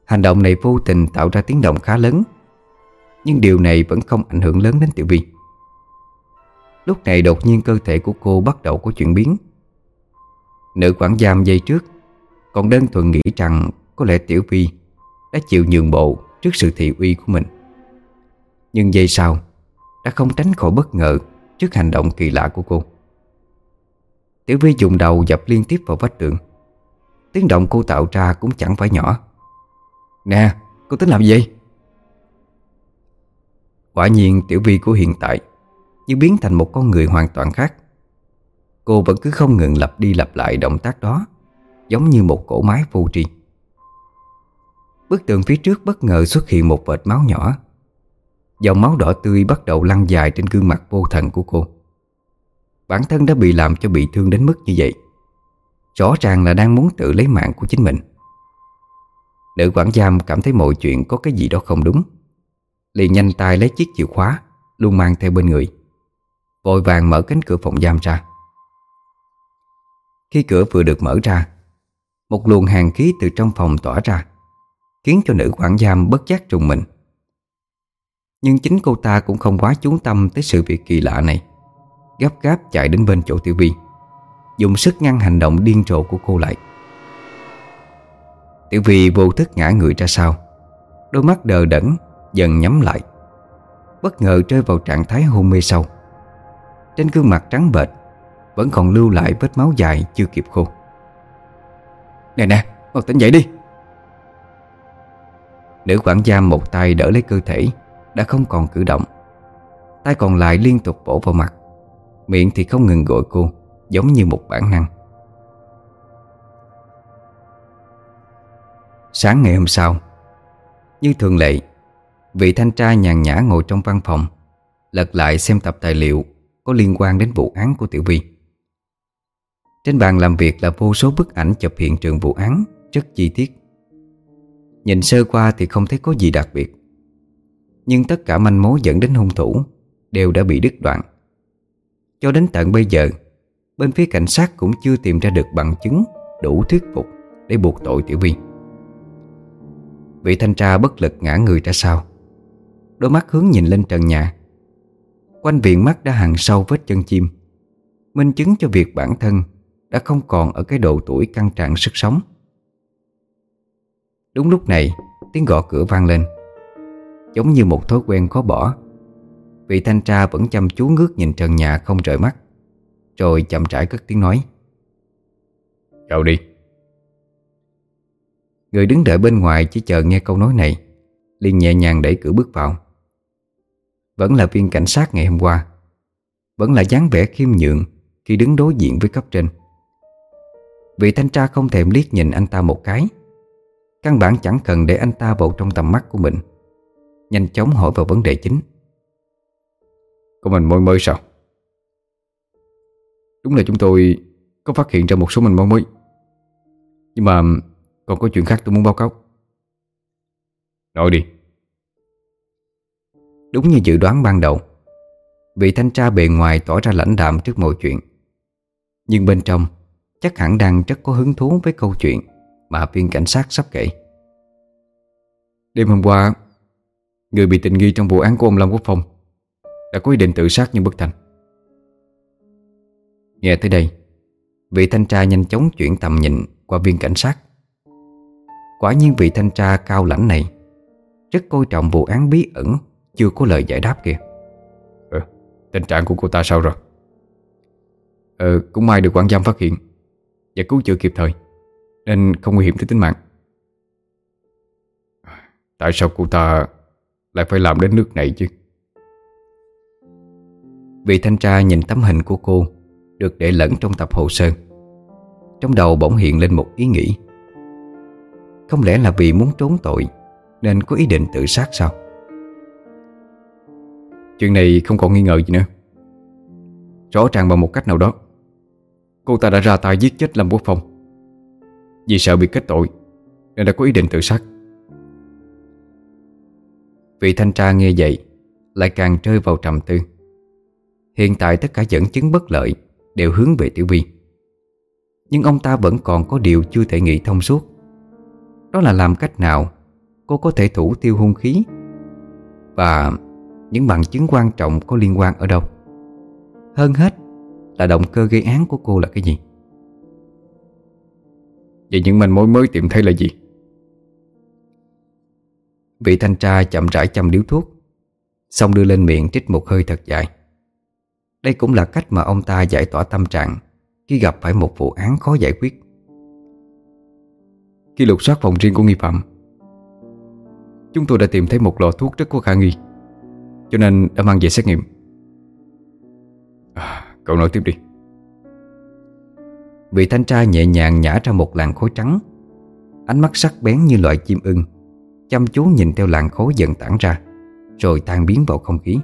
Hành động này vô tình tạo ra tiếng động khá lớn, Nhưng điều này vẫn không ảnh hưởng lớn đến Tiểu Vi Lúc này đột nhiên cơ thể của cô bắt đầu có chuyển biến. Nữ quản giam dây trước Còn đơn thuần nghĩ rằng Có lẽ Tiểu Vi Đã chịu nhường bộ trước sự thị uy của mình. Nhưng giây sau Đã không tránh khỏi bất ngờ Trước hành động kỳ lạ của cô. Tiểu Vi dùng đầu dập liên tiếp vào vách tường. Tiếng động cô tạo ra cũng chẳng phải nhỏ. Nè, cô tính làm gì? Quả nhiên Tiểu Vi của hiện tại Như biến thành một con người hoàn toàn khác. Cô vẫn cứ không ngừng lặp đi lặp lại động tác đó Giống như một cỗ máy vô tri. Bức tường phía trước bất ngờ xuất hiện một vệt máu nhỏ. Dòng máu đỏ tươi bắt đầu lăn dài trên gương mặt vô thần của cô. Bản thân đã bị làm cho bị thương đến mức như vậy. Rõ ràng là đang muốn tự lấy mạng của chính mình. Nữ quản giam cảm thấy mọi chuyện có cái gì đó không đúng. Liền nhanh tay lấy chiếc chìa khóa, Luôn mang theo bên người. Vội vàng mở cánh cửa phòng giam ra. Khi cửa vừa được mở ra, Một luồng hàng khí từ trong phòng tỏa ra, Khiến cho nữ quản giam bất giác trùng mình. Nhưng chính cô ta cũng không quá chú tâm Tới sự việc kỳ lạ này. Gấp gáp chạy đến bên chỗ Tiểu Vi Dùng sức ngăn hành động điên rồ của cô lại. Tiểu Vi vô thức ngã người ra sau Đôi mắt đờ đẫn Dần nhắm lại. Bất ngờ rơi vào trạng thái hôn mê sâu. Trên gương mặt trắng bệch Vẫn còn lưu lại vết máu dài chưa kịp khô. Nè nè, mau tỉnh dậy đi. Nữ quản gia một tay đỡ lấy cơ thể đã không còn cử động. Tay còn lại liên tục bổ vào mặt. Miệng thì không ngừng gọi cô, Giống như một bản năng. Sáng ngày hôm sau, Như thường lệ, Vị thanh tra nhàn nhã ngồi trong văn phòng, Lật lại xem tập tài liệu Có liên quan đến vụ án của Tiểu Vi. Trên bàn làm việc là vô số bức ảnh chụp hiện trường vụ án, Rất chi tiết. Nhìn sơ qua thì không thấy có gì đặc biệt. Nhưng tất cả manh mối dẫn đến hung thủ Đều đã bị đứt đoạn. Cho đến tận bây giờ, Bên phía cảnh sát cũng chưa tìm ra được bằng chứng Đủ thuyết phục Để buộc tội Tiểu Vi Vị thanh tra bất lực ngã người ra sau. Đôi mắt hướng nhìn lên trần nhà. Quanh viện mắt đã hàng sâu vết chân chim. Minh chứng cho việc bản thân Đã không còn ở cái độ tuổi căng trạng sức sống. Đúng lúc này, Tiếng gõ cửa vang lên. Giống như một thói quen khó bỏ. Vị thanh tra vẫn chăm chú ngước nhìn trần nhà không rời mắt Rồi chậm rãi cất tiếng nói. Vào đi. Người đứng đợi bên ngoài chỉ chờ nghe câu nói này liền nhẹ nhàng đẩy cửa bước vào. Vẫn là viên cảnh sát ngày hôm qua Vẫn là dáng vẻ khiêm nhượng Khi đứng đối diện với cấp trên. Vị thanh tra không thèm liếc nhìn anh ta một cái Căn bản chẳng cần để anh ta vào trong tầm mắt của mình Nhanh chóng hỏi vào vấn đề chính. Có mình môi mới sao? Đúng là chúng tôi có phát hiện ra một số mình môi mới Nhưng mà còn có chuyện khác tôi muốn báo cáo. Nói đi. Đúng như dự đoán ban đầu, Vị thanh tra bề ngoài tỏ ra lãnh đạm trước mọi chuyện. Nhưng bên trong, Chắc hẳn đang rất có hứng thú với câu chuyện Mà viên cảnh sát sắp kể. Đêm hôm qua Người bị tình nghi trong vụ án của ông Lâm Quốc Phong Đã có ý định tự sát nhưng bất thành. Nghe tới đây Vị thanh tra nhanh chóng chuyển tầm nhìn Qua viên cảnh sát. Quả nhiên vị thanh tra cao lãnh này Rất coi trọng vụ án bí ẩn Chưa có lời giải đáp kìa ừ, Tình trạng của cô ta sao rồi? Ờ cũng may được quản giam phát hiện Và cứu chữa kịp thời Nên không nguy hiểm tới tính mạng. Tại sao cô ta lại phải làm đến nước này chứ. Vị thanh tra nhìn tấm hình của cô Được để lẫn trong tập hồ sơ, Trong đầu bỗng hiện lên một ý nghĩ. Không lẽ là vì muốn trốn tội Nên có ý định tự sát sao? Chuyện này không còn nghi ngờ gì nữa. Rõ ràng bằng một cách nào đó, Cô ta đã ra tay giết chết Lâm Quốc Phong. Vì sợ bị kết tội Nên đã có ý định tự sát. Vị thanh tra nghe vậy, Lại càng rơi vào trầm tư. Hiện tại tất cả dẫn chứng bất lợi Đều hướng về Tiểu Vi. Nhưng ông ta vẫn còn có điều chưa thể nghĩ thông suốt. Đó là làm cách nào Cô có thể thủ tiêu hung khí? Và những bằng chứng quan trọng có liên quan ở đâu? Hơn hết là động cơ gây án của cô là cái gì? Vậy những manh mối mới tìm thấy là gì? Vị thanh tra chậm rãi châm điếu thuốc Xong đưa lên miệng trích một hơi thật dài. Đây cũng là cách mà ông ta giải tỏa tâm trạng Khi gặp phải một vụ án khó giải quyết. Khi lục soát phòng riêng của nghi phạm Chúng tôi đã tìm thấy một lọ thuốc rất có khả nghi Cho nên đã mang về xét nghiệm. À, Cậu nói tiếp đi. Vị thanh tra nhẹ nhàng nhả ra một làn khối trắng Ánh mắt sắc bén như loại chim ưng. Chăm chú nhìn theo làn khối dần tản ra Rồi tan biến vào không khí.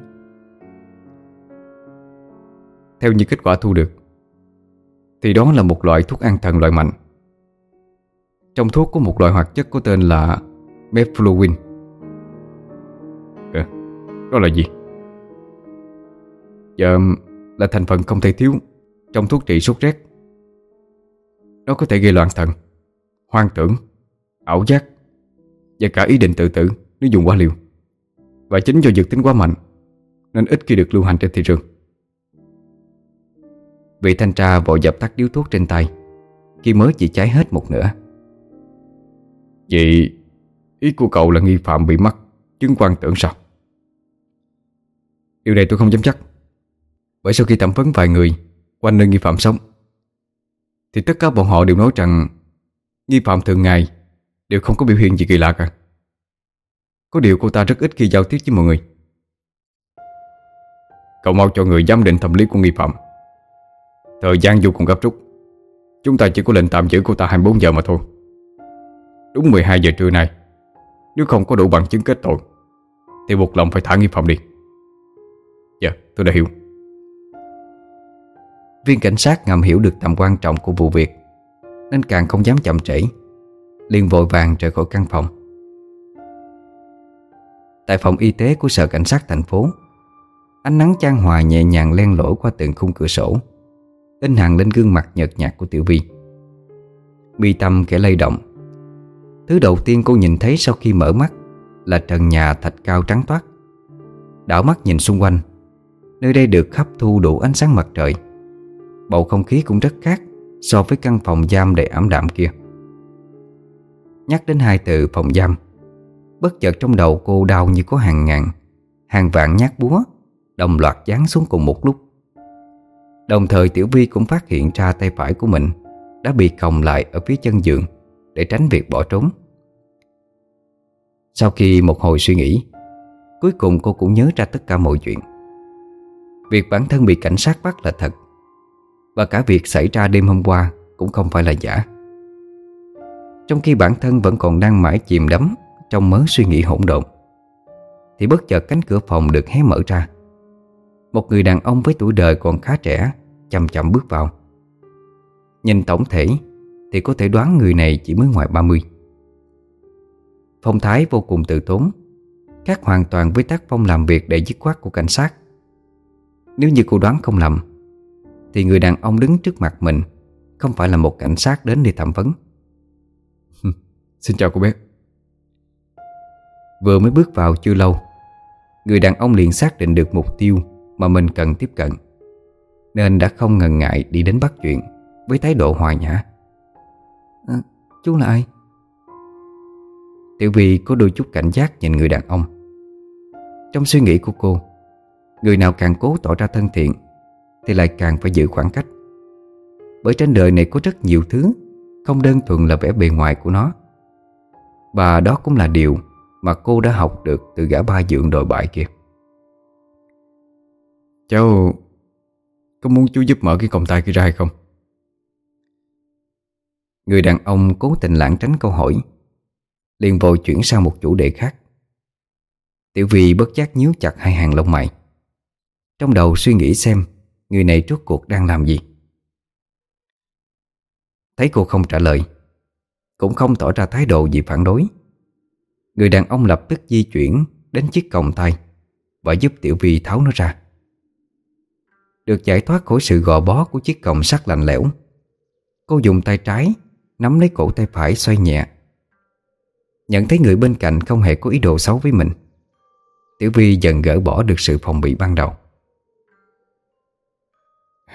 Theo như kết quả thu được Thì đó là một loại thuốc an thần loại mạnh. Trong thuốc có một loại hoạt chất có tên là Mefluin à, ờ, Đó là gì? Dạ là thành phần không thể thiếu Trong thuốc trị sốt rét. Nó có thể gây loạn thần Hoang tưởng Ảo giác. Và cả ý định tự tử nếu dùng quá liều. Và chính do dược tính quá mạnh, Nên ít khi được lưu hành trên thị trường. Vị thanh tra vội dập tắt điếu thuốc trên tay. Khi mới chỉ cháy hết một nửa. Vậy Ý của cậu là nghi phạm bị mắc Chứng quan tưởng sao? Điều này tôi không dám chắc. Bởi sau khi thẩm vấn vài người Quanh nơi nghi phạm sống, Thì tất cả bọn họ đều nói rằng Nghi phạm thường ngày Đều không có biểu hiện gì kỳ lạ cả. Có điều cô ta rất ít khi giao tiếp với mọi người. Cậu mau cho người giám định thẩm lý của nghi phạm. Thời gian vô cùng gấp rút. Chúng ta chỉ có lệnh tạm giữ cô ta 24 giờ mà thôi. Đúng 12 giờ trưa nay, Nếu không có đủ bằng chứng kết tội, Thì buộc lòng phải thả nghi phạm đi. Dạ tôi đã hiểu. Viên cảnh sát ngầm hiểu được tầm quan trọng của vụ việc, Nên càng không dám chậm trễ liền vội vàng rời khỏi căn phòng. Tại phòng y tế của sở cảnh sát thành phố, Ánh nắng chan hòa nhẹ nhàng len lỏi qua từng khung cửa sổ, In hàng lên gương mặt nhợt nhạt của Tiểu Vi Mi tâm kẻ lay động. Thứ đầu tiên cô nhìn thấy sau khi mở mắt Là trần nhà thạch cao trắng toát. Đảo mắt nhìn xung quanh, Nơi đây được hấp thu đủ ánh sáng mặt trời. Bầu không khí cũng rất khác So với căn phòng giam đầy ảm đạm kia. Nhắc đến hai từ phòng giam. Bất chợt trong đầu cô đau như có hàng ngàn. Hàng vạn nhát búa, Đồng loạt giáng xuống cùng một lúc. Đồng thời Tiểu Vi cũng phát hiện ra tay phải của mình Đã bị còng lại ở phía chân giường Để tránh việc bỏ trốn. Sau khi một hồi suy nghĩ, Cuối cùng cô cũng nhớ ra tất cả mọi chuyện. Việc bản thân bị cảnh sát bắt là thật Và cả việc xảy ra đêm hôm qua Cũng không phải là giả. Trong khi bản thân vẫn còn đang mãi chìm đắm Trong mớ suy nghĩ hỗn độn, Thì bất chợt cánh cửa phòng được hé mở ra. Một người đàn ông với tuổi đời còn khá trẻ Chậm chậm bước vào. Nhìn tổng thể Thì có thể đoán người này chỉ mới ngoài 30 Phong thái vô cùng tự tốn, Khác hoàn toàn với tác phong làm việc đầy dứt khoát của cảnh sát. Nếu như cô đoán không lầm, Thì người đàn ông đứng trước mặt mình Không phải là một cảnh sát đến để thẩm vấn. Xin chào cô bé. Vừa mới bước vào chưa lâu Người đàn ông liền xác định được mục tiêu Mà mình cần tiếp cận Nên đã không ngần ngại đi đến bắt chuyện Với thái độ hòa nhã. À, Chú là ai? Tiểu Vi có đôi chút cảnh giác nhìn người đàn ông. Trong suy nghĩ của cô Người nào càng cố tỏ ra thân thiện Thì lại càng phải giữ khoảng cách. Bởi trên đời này có rất nhiều thứ Không đơn thuần là vẻ bề ngoài của nó Và đó cũng là điều Mà cô đã học được từ gã ba dượng đồi bại kia. Cháu Có muốn chú giúp mở cái còng tay kia ra hay không? Người đàn ông cố tình lãng tránh câu hỏi liền vội chuyển sang một chủ đề khác. Tiểu Vi bất giác nhíu chặt hai hàng lông mày Trong đầu suy nghĩ xem Người này rốt cuộc đang làm gì. Thấy cô không trả lời cũng không tỏ ra thái độ gì phản đối Người đàn ông lập tức di chuyển Đến chiếc còng tay Và giúp Tiểu Vi tháo nó ra Được giải thoát khỏi sự gò bó Của chiếc còng sắt lạnh lẽo, Cô dùng tay trái Nắm lấy cổ tay phải xoay nhẹ Nhận thấy người bên cạnh không hề có ý đồ xấu với mình, Tiểu Vi dần gỡ bỏ được sự phòng bị ban đầu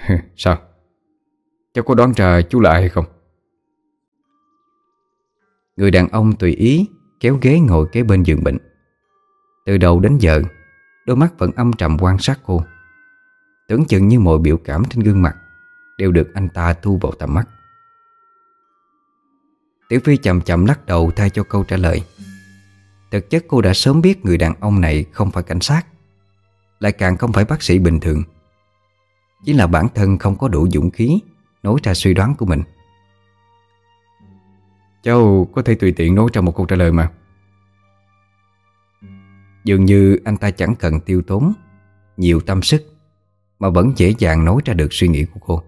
Sao? Cháu có đoán ra chú là ai hay không? Người đàn ông tùy ý kéo ghế ngồi kế bên giường bệnh. Từ đầu đến giờ, Đôi mắt vẫn âm trầm quan sát cô. Tưởng chừng như mọi biểu cảm trên gương mặt Đều được anh ta thu vào tầm mắt. Tiểu Phi chậm chậm lắc đầu thay cho câu trả lời. Thực chất cô đã sớm biết người đàn ông này không phải cảnh sát, Lại càng không phải bác sĩ bình thường. Chỉ là bản thân không có đủ dũng khí Nói ra suy đoán của mình. Cháu có thể tùy tiện nói ra một câu trả lời mà. Dường như anh ta chẳng cần tiêu tốn Nhiều tâm sức Mà vẫn dễ dàng nói ra được suy nghĩ của cô.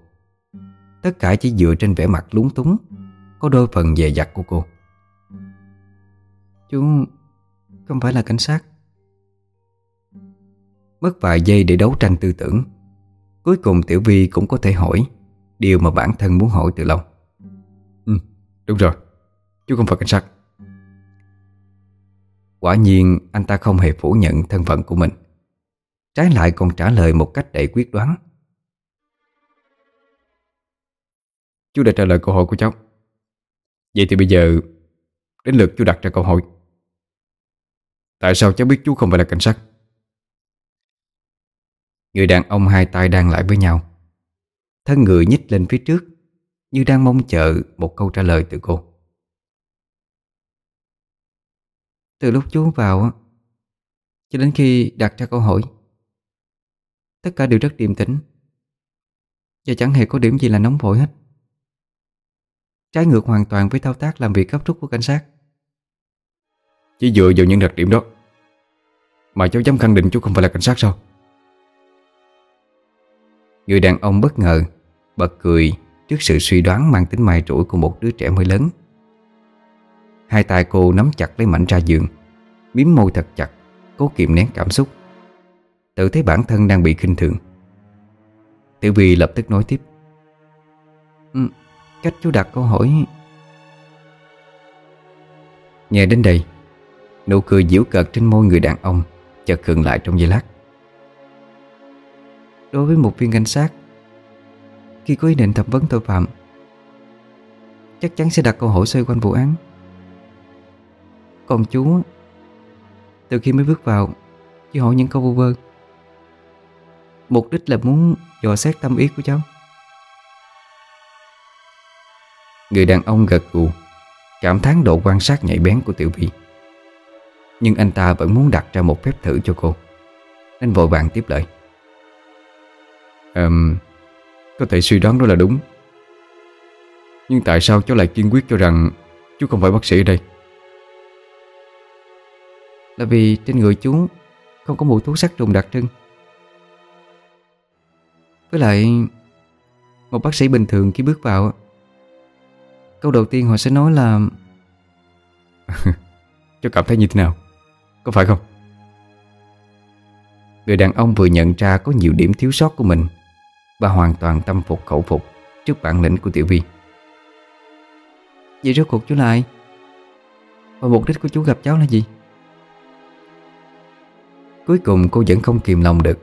Tất cả chỉ dựa trên vẻ mặt lúng túng Có đôi phần dè dặt của cô. Chúng không phải là cảnh sát. Mất vài giây để đấu tranh tư tưởng Cuối cùng Tiểu Vi cũng có thể hỏi Điều mà bản thân muốn hỏi từ lâu. Ừ, đúng rồi. Chú không phải cảnh sát. Quả nhiên, anh ta không hề phủ nhận thân phận của mình. Trái lại còn trả lời một cách đầy quyết đoán. Chú đã trả lời câu hỏi của cháu. Vậy thì bây giờ, Đến lượt chú đặt ra câu hỏi. Tại sao cháu biết chú không phải là cảnh sát? Người đàn ông hai tay đang lại với nhau. Thân người nhích lên phía trước, Như đang mong chờ một câu trả lời từ cô. Từ lúc chú vào Cho đến khi đặt ra câu hỏi. Tất cả đều rất điềm tĩnh, Và chẳng hề có điểm gì là nóng vội hết. Trái ngược hoàn toàn với thao tác làm việc cấp rút của cảnh sát. Chỉ dựa vào những đặc điểm đó Mà cháu dám khẳng định chú không phải là cảnh sát sao? Người đàn ông bất ngờ Bật cười trước sự suy đoán mang tính mai rủi của một đứa trẻ mới lớn. Hai tay cô nắm chặt lấy mảnh ra giường Miếm môi thật chặt Cố kiềm nén cảm xúc. Tự thấy bản thân đang bị khinh thường. Tiểu Vi lập tức nói tiếp. Ừ, Cách chú đặt câu hỏi. Nghe đến đây Nụ cười giễu cợt trên môi người đàn ông Chợt khựng lại trong giây lát. Đối với một viên cảnh sát Khi có ý định thẩm vấn tội phạm Chắc chắn sẽ đặt câu hỏi xoay quanh vụ án. Còn chú từ khi mới bước vào Chỉ hỏi những câu vô vơ. Mục đích là muốn dò xét tâm ý của cháu. Người đàn ông gật gù Cảm thán độ quan sát nhạy bén của Tiểu Vi Nhưng anh ta vẫn muốn đặt ra một phép thử cho cô Nên vội vàng tiếp lời. Um, Có thể suy đoán đó là đúng. Nhưng tại sao cháu lại kiên quyết cho rằng Chú không phải bác sĩ ở đây? Là vì trên người chú Không có mùi thuốc sát trùng đặc trưng. Với lại, Một bác sĩ bình thường khi bước vào Câu đầu tiên họ sẽ nói là, Cháu cảm thấy như thế nào? Có phải không? Người đàn ông vừa nhận ra có nhiều điểm thiếu sót của mình Và hoàn toàn tâm phục khẩu phục Trước bản lĩnh của Tiểu Vi. Vậy rốt cuộc chú lại, Và mục đích của chú gặp cháu là gì? Cuối cùng cô vẫn không kìm lòng được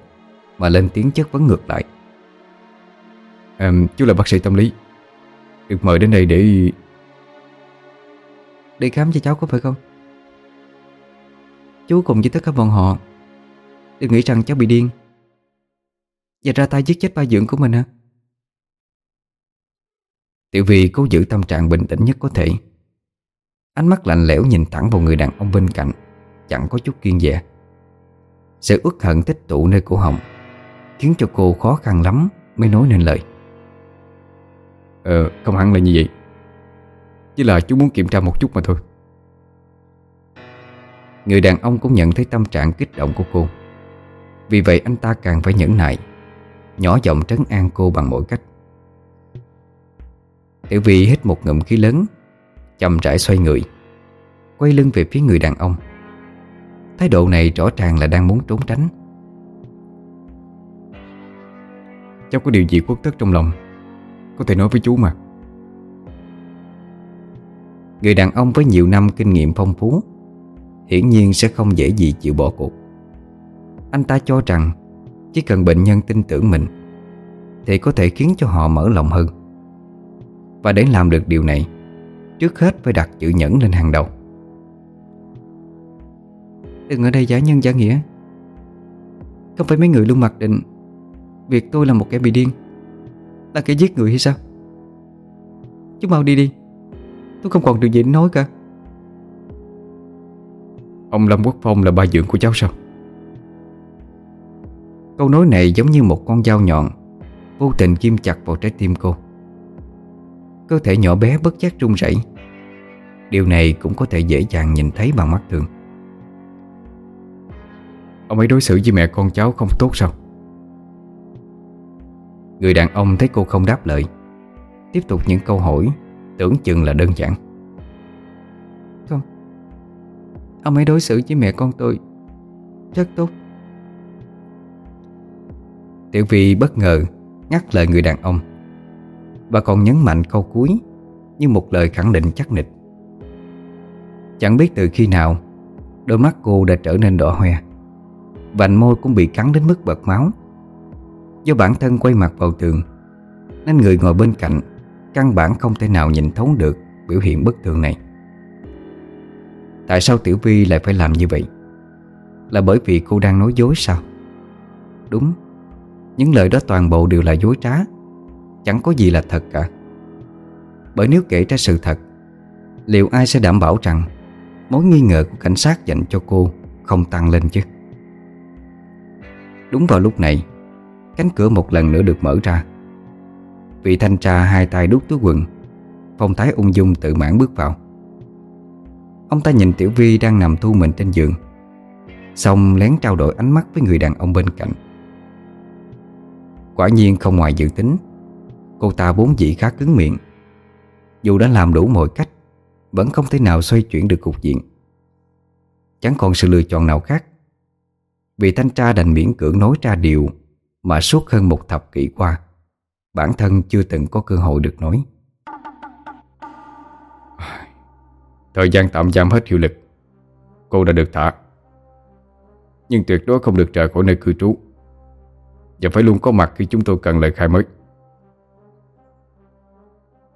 Mà lên tiếng chất vấn ngược lại. À, Chú là bác sĩ tâm lý. Được mời đến đây để Để khám cho cháu có phải không? Chú cùng với tất cả bọn họ Đừng nghĩ rằng cháu bị điên. Và ra tay giết chết ba dưỡng của mình hả? Tiểu Vi cố giữ tâm trạng bình tĩnh nhất có thể. Ánh mắt lạnh lẽo nhìn thẳng vào người đàn ông bên cạnh Chẳng có chút kiên dè. Sự uất hận tích tụ nơi cổ họng Khiến cho cô khó khăn lắm Mới nói nên lời. Ờ không hẳn là như vậy. Chỉ là chú muốn kiểm tra một chút mà thôi. Người đàn ông cũng nhận thấy tâm trạng kích động của cô. Vì vậy anh ta càng phải nhẫn nại Nhỏ giọng trấn an cô bằng mọi cách. Tiểu Vi hít một ngụm khí lớn Chậm rãi xoay người Quay lưng về phía người đàn ông Thái độ này rõ ràng là đang muốn trốn tránh. Cháu có điều gì quốc tức trong lòng, Có thể nói với chú mà. Người đàn ông với nhiều năm kinh nghiệm phong phú, Hiển nhiên sẽ không dễ gì chịu bỏ cuộc. Anh ta cho rằng, Chỉ cần bệnh nhân tin tưởng mình, Thì có thể khiến cho họ mở lòng hơn. Và để làm được điều này, Trước hết phải đặt chữ nhẫn lên hàng đầu. Đừng ở đây giả nhân giả nghĩa. Không phải mấy người luôn mặc định Việc tôi là một kẻ bị điên. Là kẻ giết người hay sao? Chú mau đi đi. Tôi không còn điều gì để nói cả. Ông Lâm Quốc Phong là ba dưỡng của cháu sao? Câu nói này giống như một con dao nhọn Vô tình kim chặt vào trái tim cô. Cơ thể nhỏ bé bất giác run rẩy. Điều này cũng có thể dễ dàng nhìn thấy bằng mắt thường Ông ấy đối xử với mẹ con cháu không tốt sao? Người đàn ông thấy cô không đáp lời, Tiếp tục những câu hỏi Tưởng chừng là đơn giản. Không Ông ấy đối xử với mẹ con tôi Rất tốt. Tiểu Vi bất ngờ Ngắt lời người đàn ông Và còn nhấn mạnh câu cuối Như một lời khẳng định chắc nịch. Chẳng biết từ khi nào Đôi mắt cô đã trở nên đỏ hoe. Vành môi cũng bị cắn đến mức bật máu. Do bản thân quay mặt vào tường, Nên người ngồi bên cạnh Căn bản không thể nào nhìn thấu được Biểu hiện bất thường này. Tại sao Tiểu Vi lại phải làm như vậy? Là bởi vì cô đang nói dối sao? Đúng, Những lời đó toàn bộ đều là dối trá, Chẳng có gì là thật cả. Bởi nếu kể ra sự thật, Liệu ai sẽ đảm bảo rằng Mối nghi ngờ của cảnh sát dành cho cô Không tăng lên chứ? Đúng vào lúc này, Cánh cửa một lần nữa được mở ra. Vị thanh tra hai tay đút túi quần, Phong thái ung dung tự mãn bước vào. Ông ta nhìn Tiểu Vi đang nằm thu mình trên giường, Xong lén trao đổi ánh mắt với người đàn ông bên cạnh. Quả nhiên không ngoài dự tính, Cô ta vốn dĩ khá cứng miệng. Dù đã làm đủ mọi cách, Vẫn không thể nào xoay chuyển được cục diện. Chẳng còn sự lựa chọn nào khác Vị thanh tra đành miễn cưỡng nói ra điều Mà suốt hơn một thập kỷ qua Bản thân chưa từng có cơ hội được nói. Thời gian tạm giam hết hiệu lực Cô đã được thả. Nhưng tuyệt đối không được rời khỏi nơi cư trú. Và phải luôn có mặt khi chúng tôi cần lời khai mới.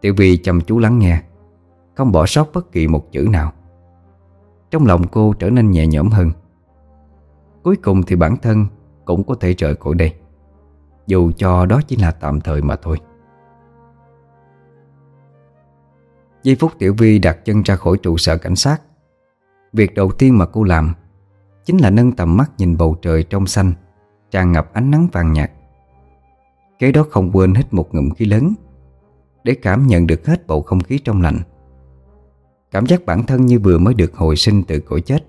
Tiểu Vi chăm chú lắng nghe Không bỏ sót bất kỳ một chữ nào. Trong lòng cô trở nên nhẹ nhõm hơn Cuối cùng thì bản thân Cũng có thể rời khỏi đây. Dù cho đó chỉ là tạm thời mà thôi. Giây phút Tiểu Vi đặt chân ra khỏi trụ sở cảnh sát. Việc đầu tiên mà cô làm Chính là nâng tầm mắt nhìn bầu trời trong xanh, Tràn ngập ánh nắng vàng nhạt. Kế đó không quên hít một ngụm khí lớn Để cảm nhận được hết bầu không khí trong lành. Cảm giác bản thân như vừa mới được hồi sinh từ cõi chết,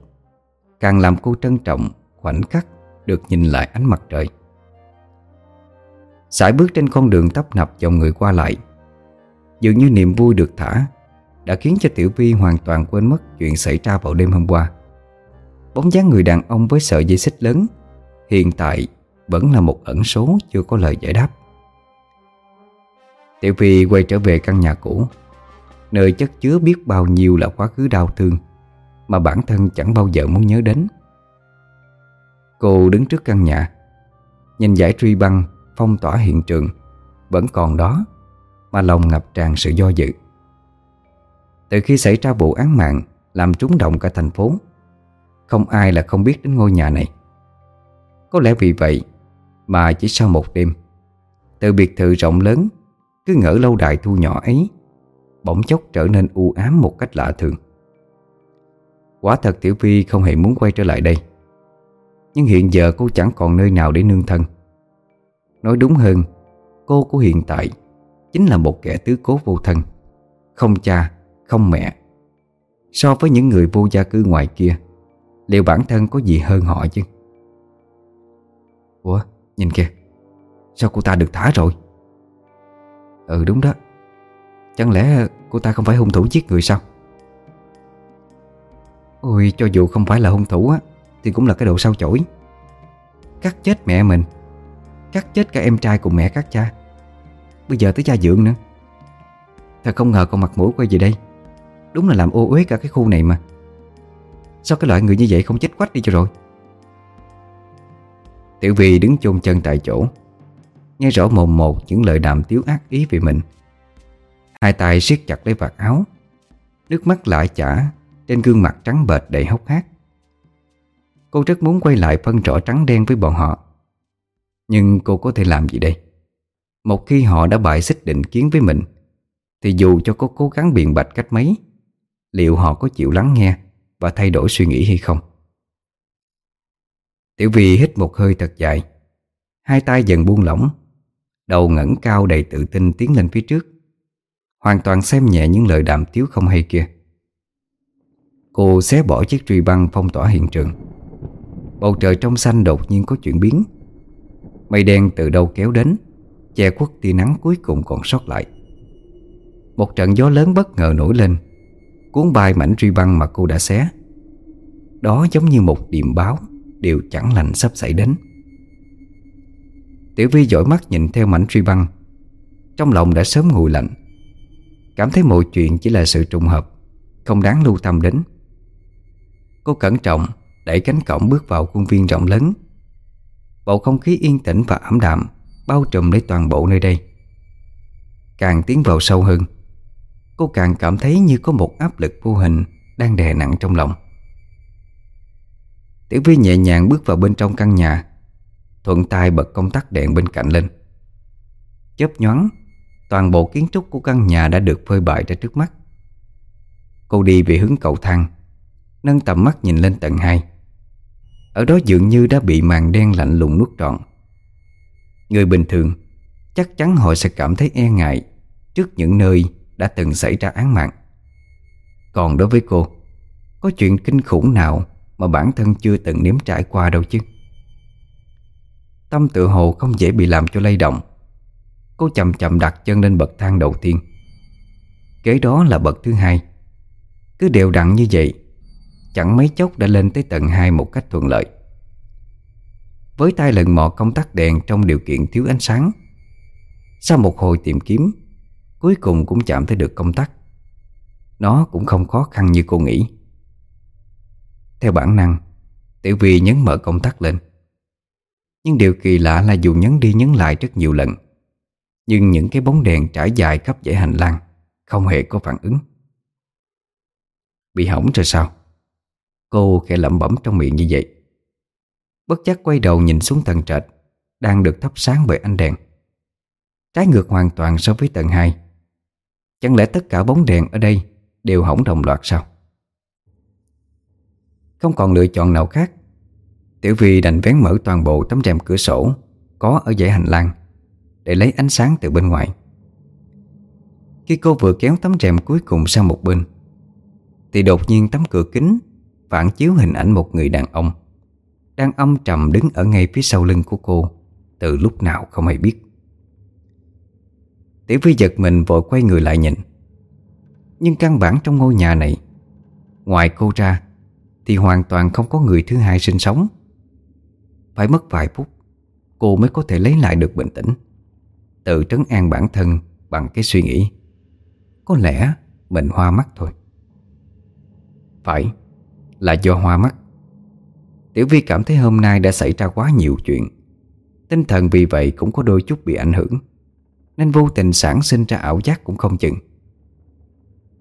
Càng làm cô trân trọng khoảnh khắc được nhìn lại ánh mặt trời. Sải bước trên con đường tấp nập dòng người qua lại, Dường như niềm vui được thả, Đã khiến cho Tiểu Vi hoàn toàn quên mất chuyện xảy ra vào đêm hôm qua. Bóng dáng người đàn ông với sợi dây xích lớn Hiện tại vẫn là một ẩn số chưa có lời giải đáp. Tiểu Vi quay trở về căn nhà cũ, Nơi chất chứa biết bao nhiêu là quá khứ đau thương Mà bản thân chẳng bao giờ muốn nhớ đến. Cô đứng trước căn nhà. Nhìn giải truy băng, Phong tỏa hiện trường, Vẫn còn đó, Mà lòng ngập tràn sự do dự. Từ khi xảy ra vụ án mạng, Làm trúng động cả thành phố. Không ai là không biết đến ngôi nhà này. Có lẽ vì vậy Mà chỉ sau một đêm, Từ biệt thự rộng lớn, Cứ ngỡ lâu đài thu nhỏ ấy, Bỗng chốc trở nên u ám một cách lạ thường. Quả thật Tiểu Vi không hề muốn quay trở lại đây nhưng hiện giờ cô chẳng còn nơi nào để nương thân. Nói đúng hơn Cô của hiện tại Chính là một kẻ tứ cố vô thân. Không cha, không mẹ. So với những người vô gia cư ngoài kia Liệu bản thân có gì hơn họ chứ? Ủa, nhìn kìa Sao cô ta được thả rồi? Ừ đúng đó. Chẳng lẽ cô ta không phải hung thủ giết người sao? Ôi cho dù không phải là hung thủ á thì cũng là cái độ sao chổi. Cắt chết mẹ mình. Cắt chết cả em trai cùng mẹ các cha. Bây giờ tới cha dưỡng nữa. Thật không ngờ con mặt mũi quay về đây. Đúng là làm ô uế cả cái khu này mà. Sao cái loại người như vậy không chết quách đi cho rồi? Tiểu Vi đứng chôn chân tại chỗ, Nghe rõ mồm một những lời đàm tiếu ác ý về mình. Hai tay siết chặt lấy vạt áo, Nước mắt lại chả Trên gương mặt trắng bệch đầy hốc hác. Cô rất muốn quay lại phân rõ trắng đen với bọn họ. Nhưng cô có thể làm gì đây? Một khi họ đã bại xích định kiến với mình, Thì dù cho có cố gắng biện bạch cách mấy, Liệu họ có chịu lắng nghe Và thay đổi suy nghĩ hay không? Tiểu Vi hít một hơi thật dài. Hai tay dần buông lỏng, Đầu ngẩng cao đầy tự tin tiến lên phía trước. Hoàn toàn xem nhẹ những lời đàm tiếu không hay kia. Cô xé bỏ chiếc truy băng phong tỏa hiện trường. Bầu trời trong xanh đột nhiên có chuyển biến. Mây đen từ đâu kéo đến, Che khuất tia nắng cuối cùng còn sót lại. Một trận gió lớn bất ngờ nổi lên, Cuốn bay mảnh truy băng mà cô đã xé. Đó giống như một điềm báo, Điều chẳng lành sắp xảy đến. Tiểu Vi dõi mắt nhìn theo mảnh truy băng. Trong lòng đã sớm nguội lạnh. Cảm thấy mọi chuyện chỉ là sự trùng hợp, Không đáng lưu tâm đến. Cô cẩn trọng Đẩy cánh cổng bước vào khuôn viên rộng lớn. Bầu không khí yên tĩnh và ẩm đạm Bao trùm lấy toàn bộ nơi đây. Càng tiến vào sâu hơn, Cô càng cảm thấy như có một áp lực vô hình Đang đè nặng trong lòng. Tiểu Vi nhẹ nhàng bước vào bên trong căn nhà, Thuận tay bật công tắc đèn bên cạnh lên. Chớp nhoáng, Toàn bộ kiến trúc của căn nhà đã được phơi bại ra trước mắt. Cô đi về hướng cầu thang, Nâng tầm mắt nhìn lên tầng 2 ở đó dường như đã bị màn đen lạnh lùng nuốt trọn. Người bình thường, Chắc chắn họ sẽ cảm thấy e ngại Trước những nơi đã từng xảy ra án mạng. Còn đối với cô, Có chuyện kinh khủng nào Mà bản thân chưa từng nếm trải qua đâu chứ? Tâm tự hồ không dễ bị làm cho lay động. Cô chậm chậm đặt chân lên bậc thang đầu tiên. Kế đó là bậc thứ hai. Cứ đều đặn như vậy Chẳng mấy chốc đã lên tới tầng 2 một cách thuận lợi. Với tay lần mò công tắc đèn trong điều kiện thiếu ánh sáng, Sau một hồi tìm kiếm, Cuối cùng cũng chạm tới được công tắc. Nó cũng không khó khăn như cô nghĩ. Theo bản năng, Tiểu Vi nhấn mở công tắc lên. Nhưng điều kỳ lạ là dù nhấn đi nhấn lại rất nhiều lần, Nhưng những cái bóng đèn trải dài khắp dãy hành lang Không hề có phản ứng. Bị hỏng rồi sao? Cô khẽ lẩm bẩm trong miệng như vậy. Bất giác quay đầu nhìn xuống tầng trệt, Đang được thắp sáng bởi ánh đèn. Trái ngược hoàn toàn so với tầng 2 Chẳng lẽ tất cả bóng đèn ở đây Đều hỏng đồng loạt sao? Không còn lựa chọn nào khác. Tiểu Vi đành vén mở toàn bộ tấm rèm cửa sổ Có ở dãy hành lang Để lấy ánh sáng từ bên ngoài. Khi cô vừa kéo tấm rèm cuối cùng sang một bên, Thì đột nhiên tấm cửa kính Phản chiếu hình ảnh một người đàn ông. Đang âm trầm đứng ở ngay phía sau lưng của cô, Từ lúc nào không hay biết. Tiểu Phi giật mình vội quay người lại nhìn. Nhưng căn bản trong ngôi nhà này, Ngoài cô ra, Thì hoàn toàn không có người thứ hai sinh sống. Phải mất vài phút, Cô mới có thể lấy lại được bình tĩnh, Tự trấn an bản thân Bằng cái suy nghĩ. Có lẽ mình hoa mắt thôi. Phải. Là do hoa mắt. Tiểu Vi cảm thấy hôm nay đã xảy ra quá nhiều chuyện. Tinh thần vì vậy cũng có đôi chút bị ảnh hưởng, nên vô tình sản sinh ra ảo giác cũng không chừng.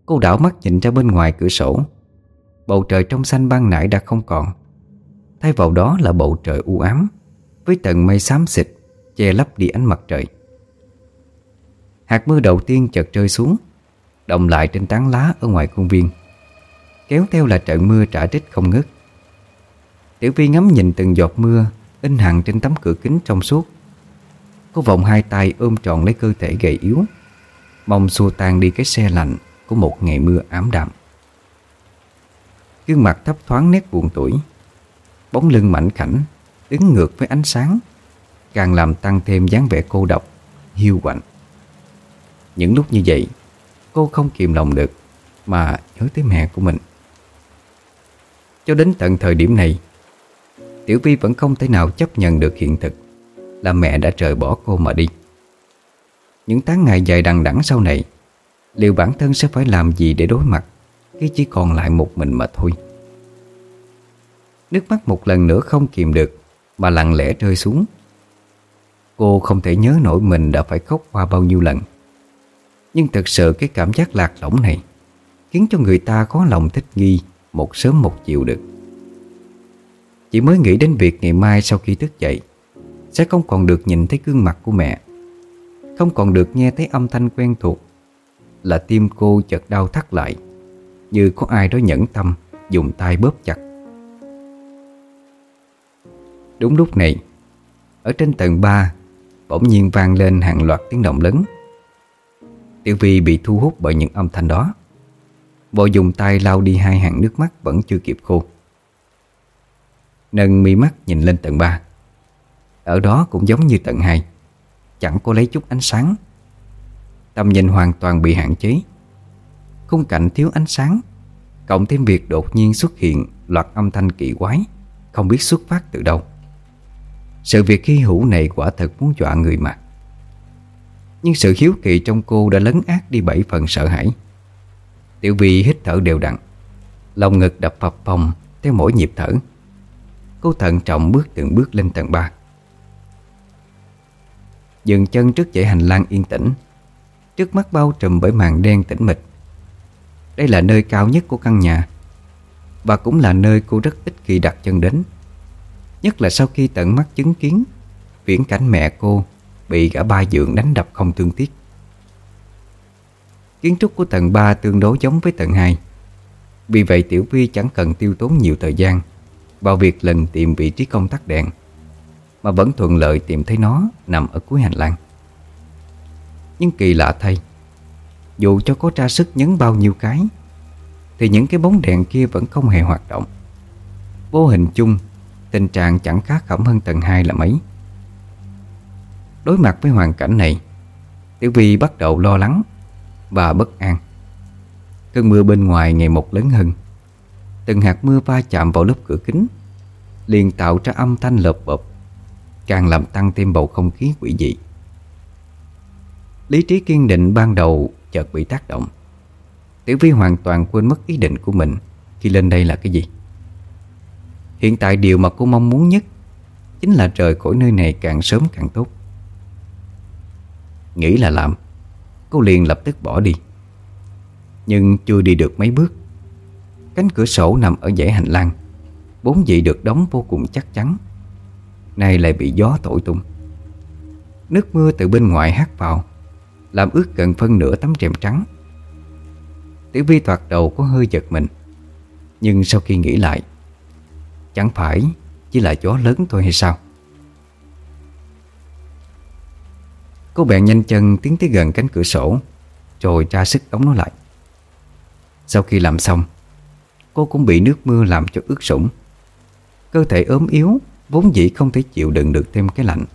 Cô đảo mắt nhìn ra bên ngoài cửa sổ. Bầu trời trong xanh ban nãy đã không còn. Thay vào đó là bầu trời u ám, Với tầng mây xám xịt, Che lấp đi ánh mặt trời. Hạt mưa đầu tiên chợt rơi xuống Động lại trên tán lá ở ngoài công viên. Kéo theo là trận mưa trả trích không ngớt. Tiểu Vi ngắm nhìn từng giọt mưa In hằn trên tấm cửa kính trong suốt. Cô vòng hai tay ôm trọn lấy cơ thể gầy yếu, Mong xua tan đi cái xe lạnh Của một ngày mưa ám đạm. Gương mặt thấp thoáng nét buồn tuổi Bóng lưng mảnh khảnh, Đứng ngược với ánh sáng, Càng làm tăng thêm dáng vẻ cô độc, Hiu quạnh. Những lúc như vậy, Cô không kìm lòng được Mà nhớ tới mẹ của mình. Cho đến tận thời điểm này, Tiểu Vi vẫn không thể nào chấp nhận được hiện thực là mẹ đã rời bỏ cô mà đi. Những tháng ngày dài đằng đẵng sau này, Liệu bản thân sẽ phải làm gì để đối mặt Khi chỉ còn lại một mình mà thôi? Nước mắt một lần nữa không kìm được Mà lặng lẽ rơi xuống. Cô không thể nhớ nổi mình đã phải khóc qua bao nhiêu lần. Nhưng thật sự cái cảm giác lạc lõng này Khiến cho người ta có lòng thích nghi một sớm một chiều được. Chỉ mới nghĩ đến việc ngày mai sau khi thức dậy, Sẽ không còn được nhìn thấy gương mặt của mẹ, Không còn được nghe thấy âm thanh quen thuộc Là tim cô chợt đau thắt lại, Như có ai đó nhẫn tâm Dùng tay bóp chặt. Đúng lúc này, Ở trên tầng 3 Bỗng nhiên vang lên hàng loạt tiếng động lớn. Tiểu Vi bị thu hút bởi những âm thanh đó. Vội dùng tay lau đi hai hàng nước mắt vẫn chưa kịp khô. Nâng mi mắt nhìn lên tầng 3 Ở đó cũng giống như tầng 2 Chẳng có lấy chút ánh sáng. Tầm nhìn hoàn toàn bị hạn chế. Khung cảnh thiếu ánh sáng. Cộng thêm việc đột nhiên xuất hiện Loạt âm thanh kỳ quái, Không biết xuất phát từ đâu. Sự việc khi hữu này quả thật muốn dọa người mà. Nhưng sự hiếu kỳ trong cô đã lấn át đi bảy phần sợ hãi. Tiểu Vi hít thở đều đặn. Lòng ngực đập phập phồng Theo mỗi nhịp thở. Cô thận trọng bước từng bước lên tầng 3 Dừng chân trước dãy hành lang yên tĩnh. Trước mắt bao trùm bởi màn đen tĩnh mịch. Đây là nơi cao nhất của căn nhà. Và cũng là nơi cô rất ít khi đặt chân đến. Nhất là sau khi tận mắt chứng kiến, Viễn cảnh mẹ cô Bị gã ba dượng đánh đập không thương tiếc. Kiến trúc của tầng 3 tương đối giống với tầng 2 Vì vậy Tiểu Vi chẳng cần tiêu tốn nhiều thời gian Vào việc lần tìm vị trí công tắc đèn, Mà vẫn thuận lợi tìm thấy nó nằm ở cuối hành lang. Nhưng kỳ lạ thay, Dù cho có tra sức nhấn bao nhiêu cái, Thì những cái bóng đèn kia vẫn không hề hoạt động. Vô hình chung, Tình trạng chẳng khác khẩm hơn tầng 2 là mấy. Đối mặt với hoàn cảnh này, Tiểu Vi bắt đầu lo lắng và bất an. Cơn mưa bên ngoài ngày một lớn hơn. Từng hạt mưa va chạm vào lớp cửa kính, liền tạo ra âm thanh lợp bập, Càng làm tăng thêm bầu không khí quỷ dị. Lý trí kiên định ban đầu chợt bị tác động. Tiểu Vi hoàn toàn quên mất ý định của mình, Khi lên đây là cái gì. Hiện tại điều mà cô mong muốn nhất Chính là rời khỏi nơi này càng sớm càng tốt. Nghĩ là làm. Cô liền lập tức bỏ đi. Nhưng chưa đi được mấy bước, Cánh cửa sổ nằm ở dãy hành lang. Bốn vị được đóng vô cùng chắc chắn. Nay lại bị gió thổi tung. Nước mưa từ bên ngoài hát vào, Làm ướt gần phân nửa tấm rèm trắng. Tiểu vi thoạt đầu có hơi giật mình, Nhưng sau khi nghĩ lại, Chẳng phải chỉ là gió lớn thôi hay sao? Cô bèn nhanh chân tiến tới gần cánh cửa sổ, Rồi ra sức đóng nó lại. Sau khi làm xong, Cô cũng bị nước mưa làm cho ướt sũng. Cơ thể ốm yếu, Vốn dĩ không thể chịu đựng được thêm cái lạnh,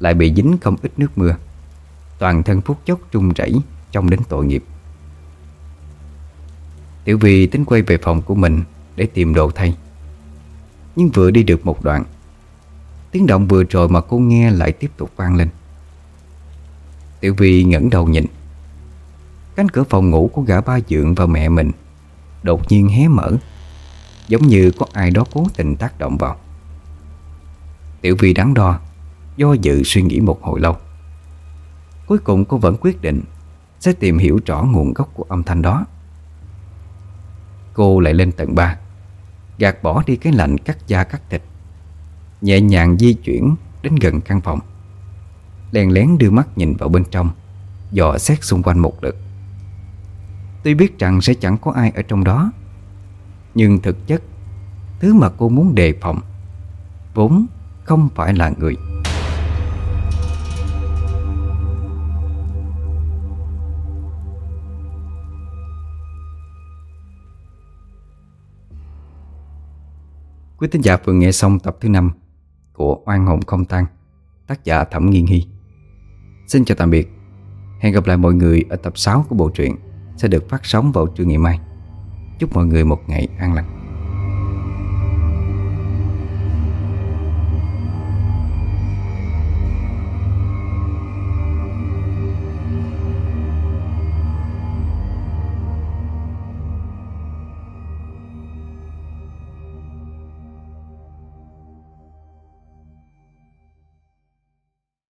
Lại bị dính không ít nước mưa. Toàn thân phút chốc trung rẩy Trong đến tội nghiệp. Tiểu Vi tính quay về phòng của mình Để tìm đồ thay. Nhưng vừa đi được một đoạn, Tiếng động vừa rồi mà cô nghe lại tiếp tục vang lên. Tiểu Vi ngẩng đầu nhìn. Cánh cửa phòng ngủ của gã ba dượng và mẹ mình Đột nhiên hé mở, Giống như có ai đó cố tình tác động vào. Tiểu Vi đắn đo, Do dự suy nghĩ một hồi lâu. Cuối cùng cô vẫn quyết định Sẽ tìm hiểu rõ nguồn gốc của âm thanh đó. Cô lại lên tầng 3 Gạt bỏ đi cái lạnh cắt da cắt thịt, Nhẹ nhàng di chuyển đến gần căn phòng đèn lén đưa mắt nhìn vào bên trong, Dò xét xung quanh một lượt. Tuy biết rằng sẽ chẳng có ai ở trong đó, Nhưng thực chất, Thứ mà cô muốn đề phòng Vốn không phải là người. Quý tín giả vừa nghe xong tập thứ 5 Của Oan hồn không tan, Tác giả Thẩm Nghiên Hy. Xin chào tạm biệt. Hẹn gặp lại mọi người ở tập 6 của bộ truyện Sẽ được phát sóng vào trưa ngày mai. Chúc mọi người một ngày an lành.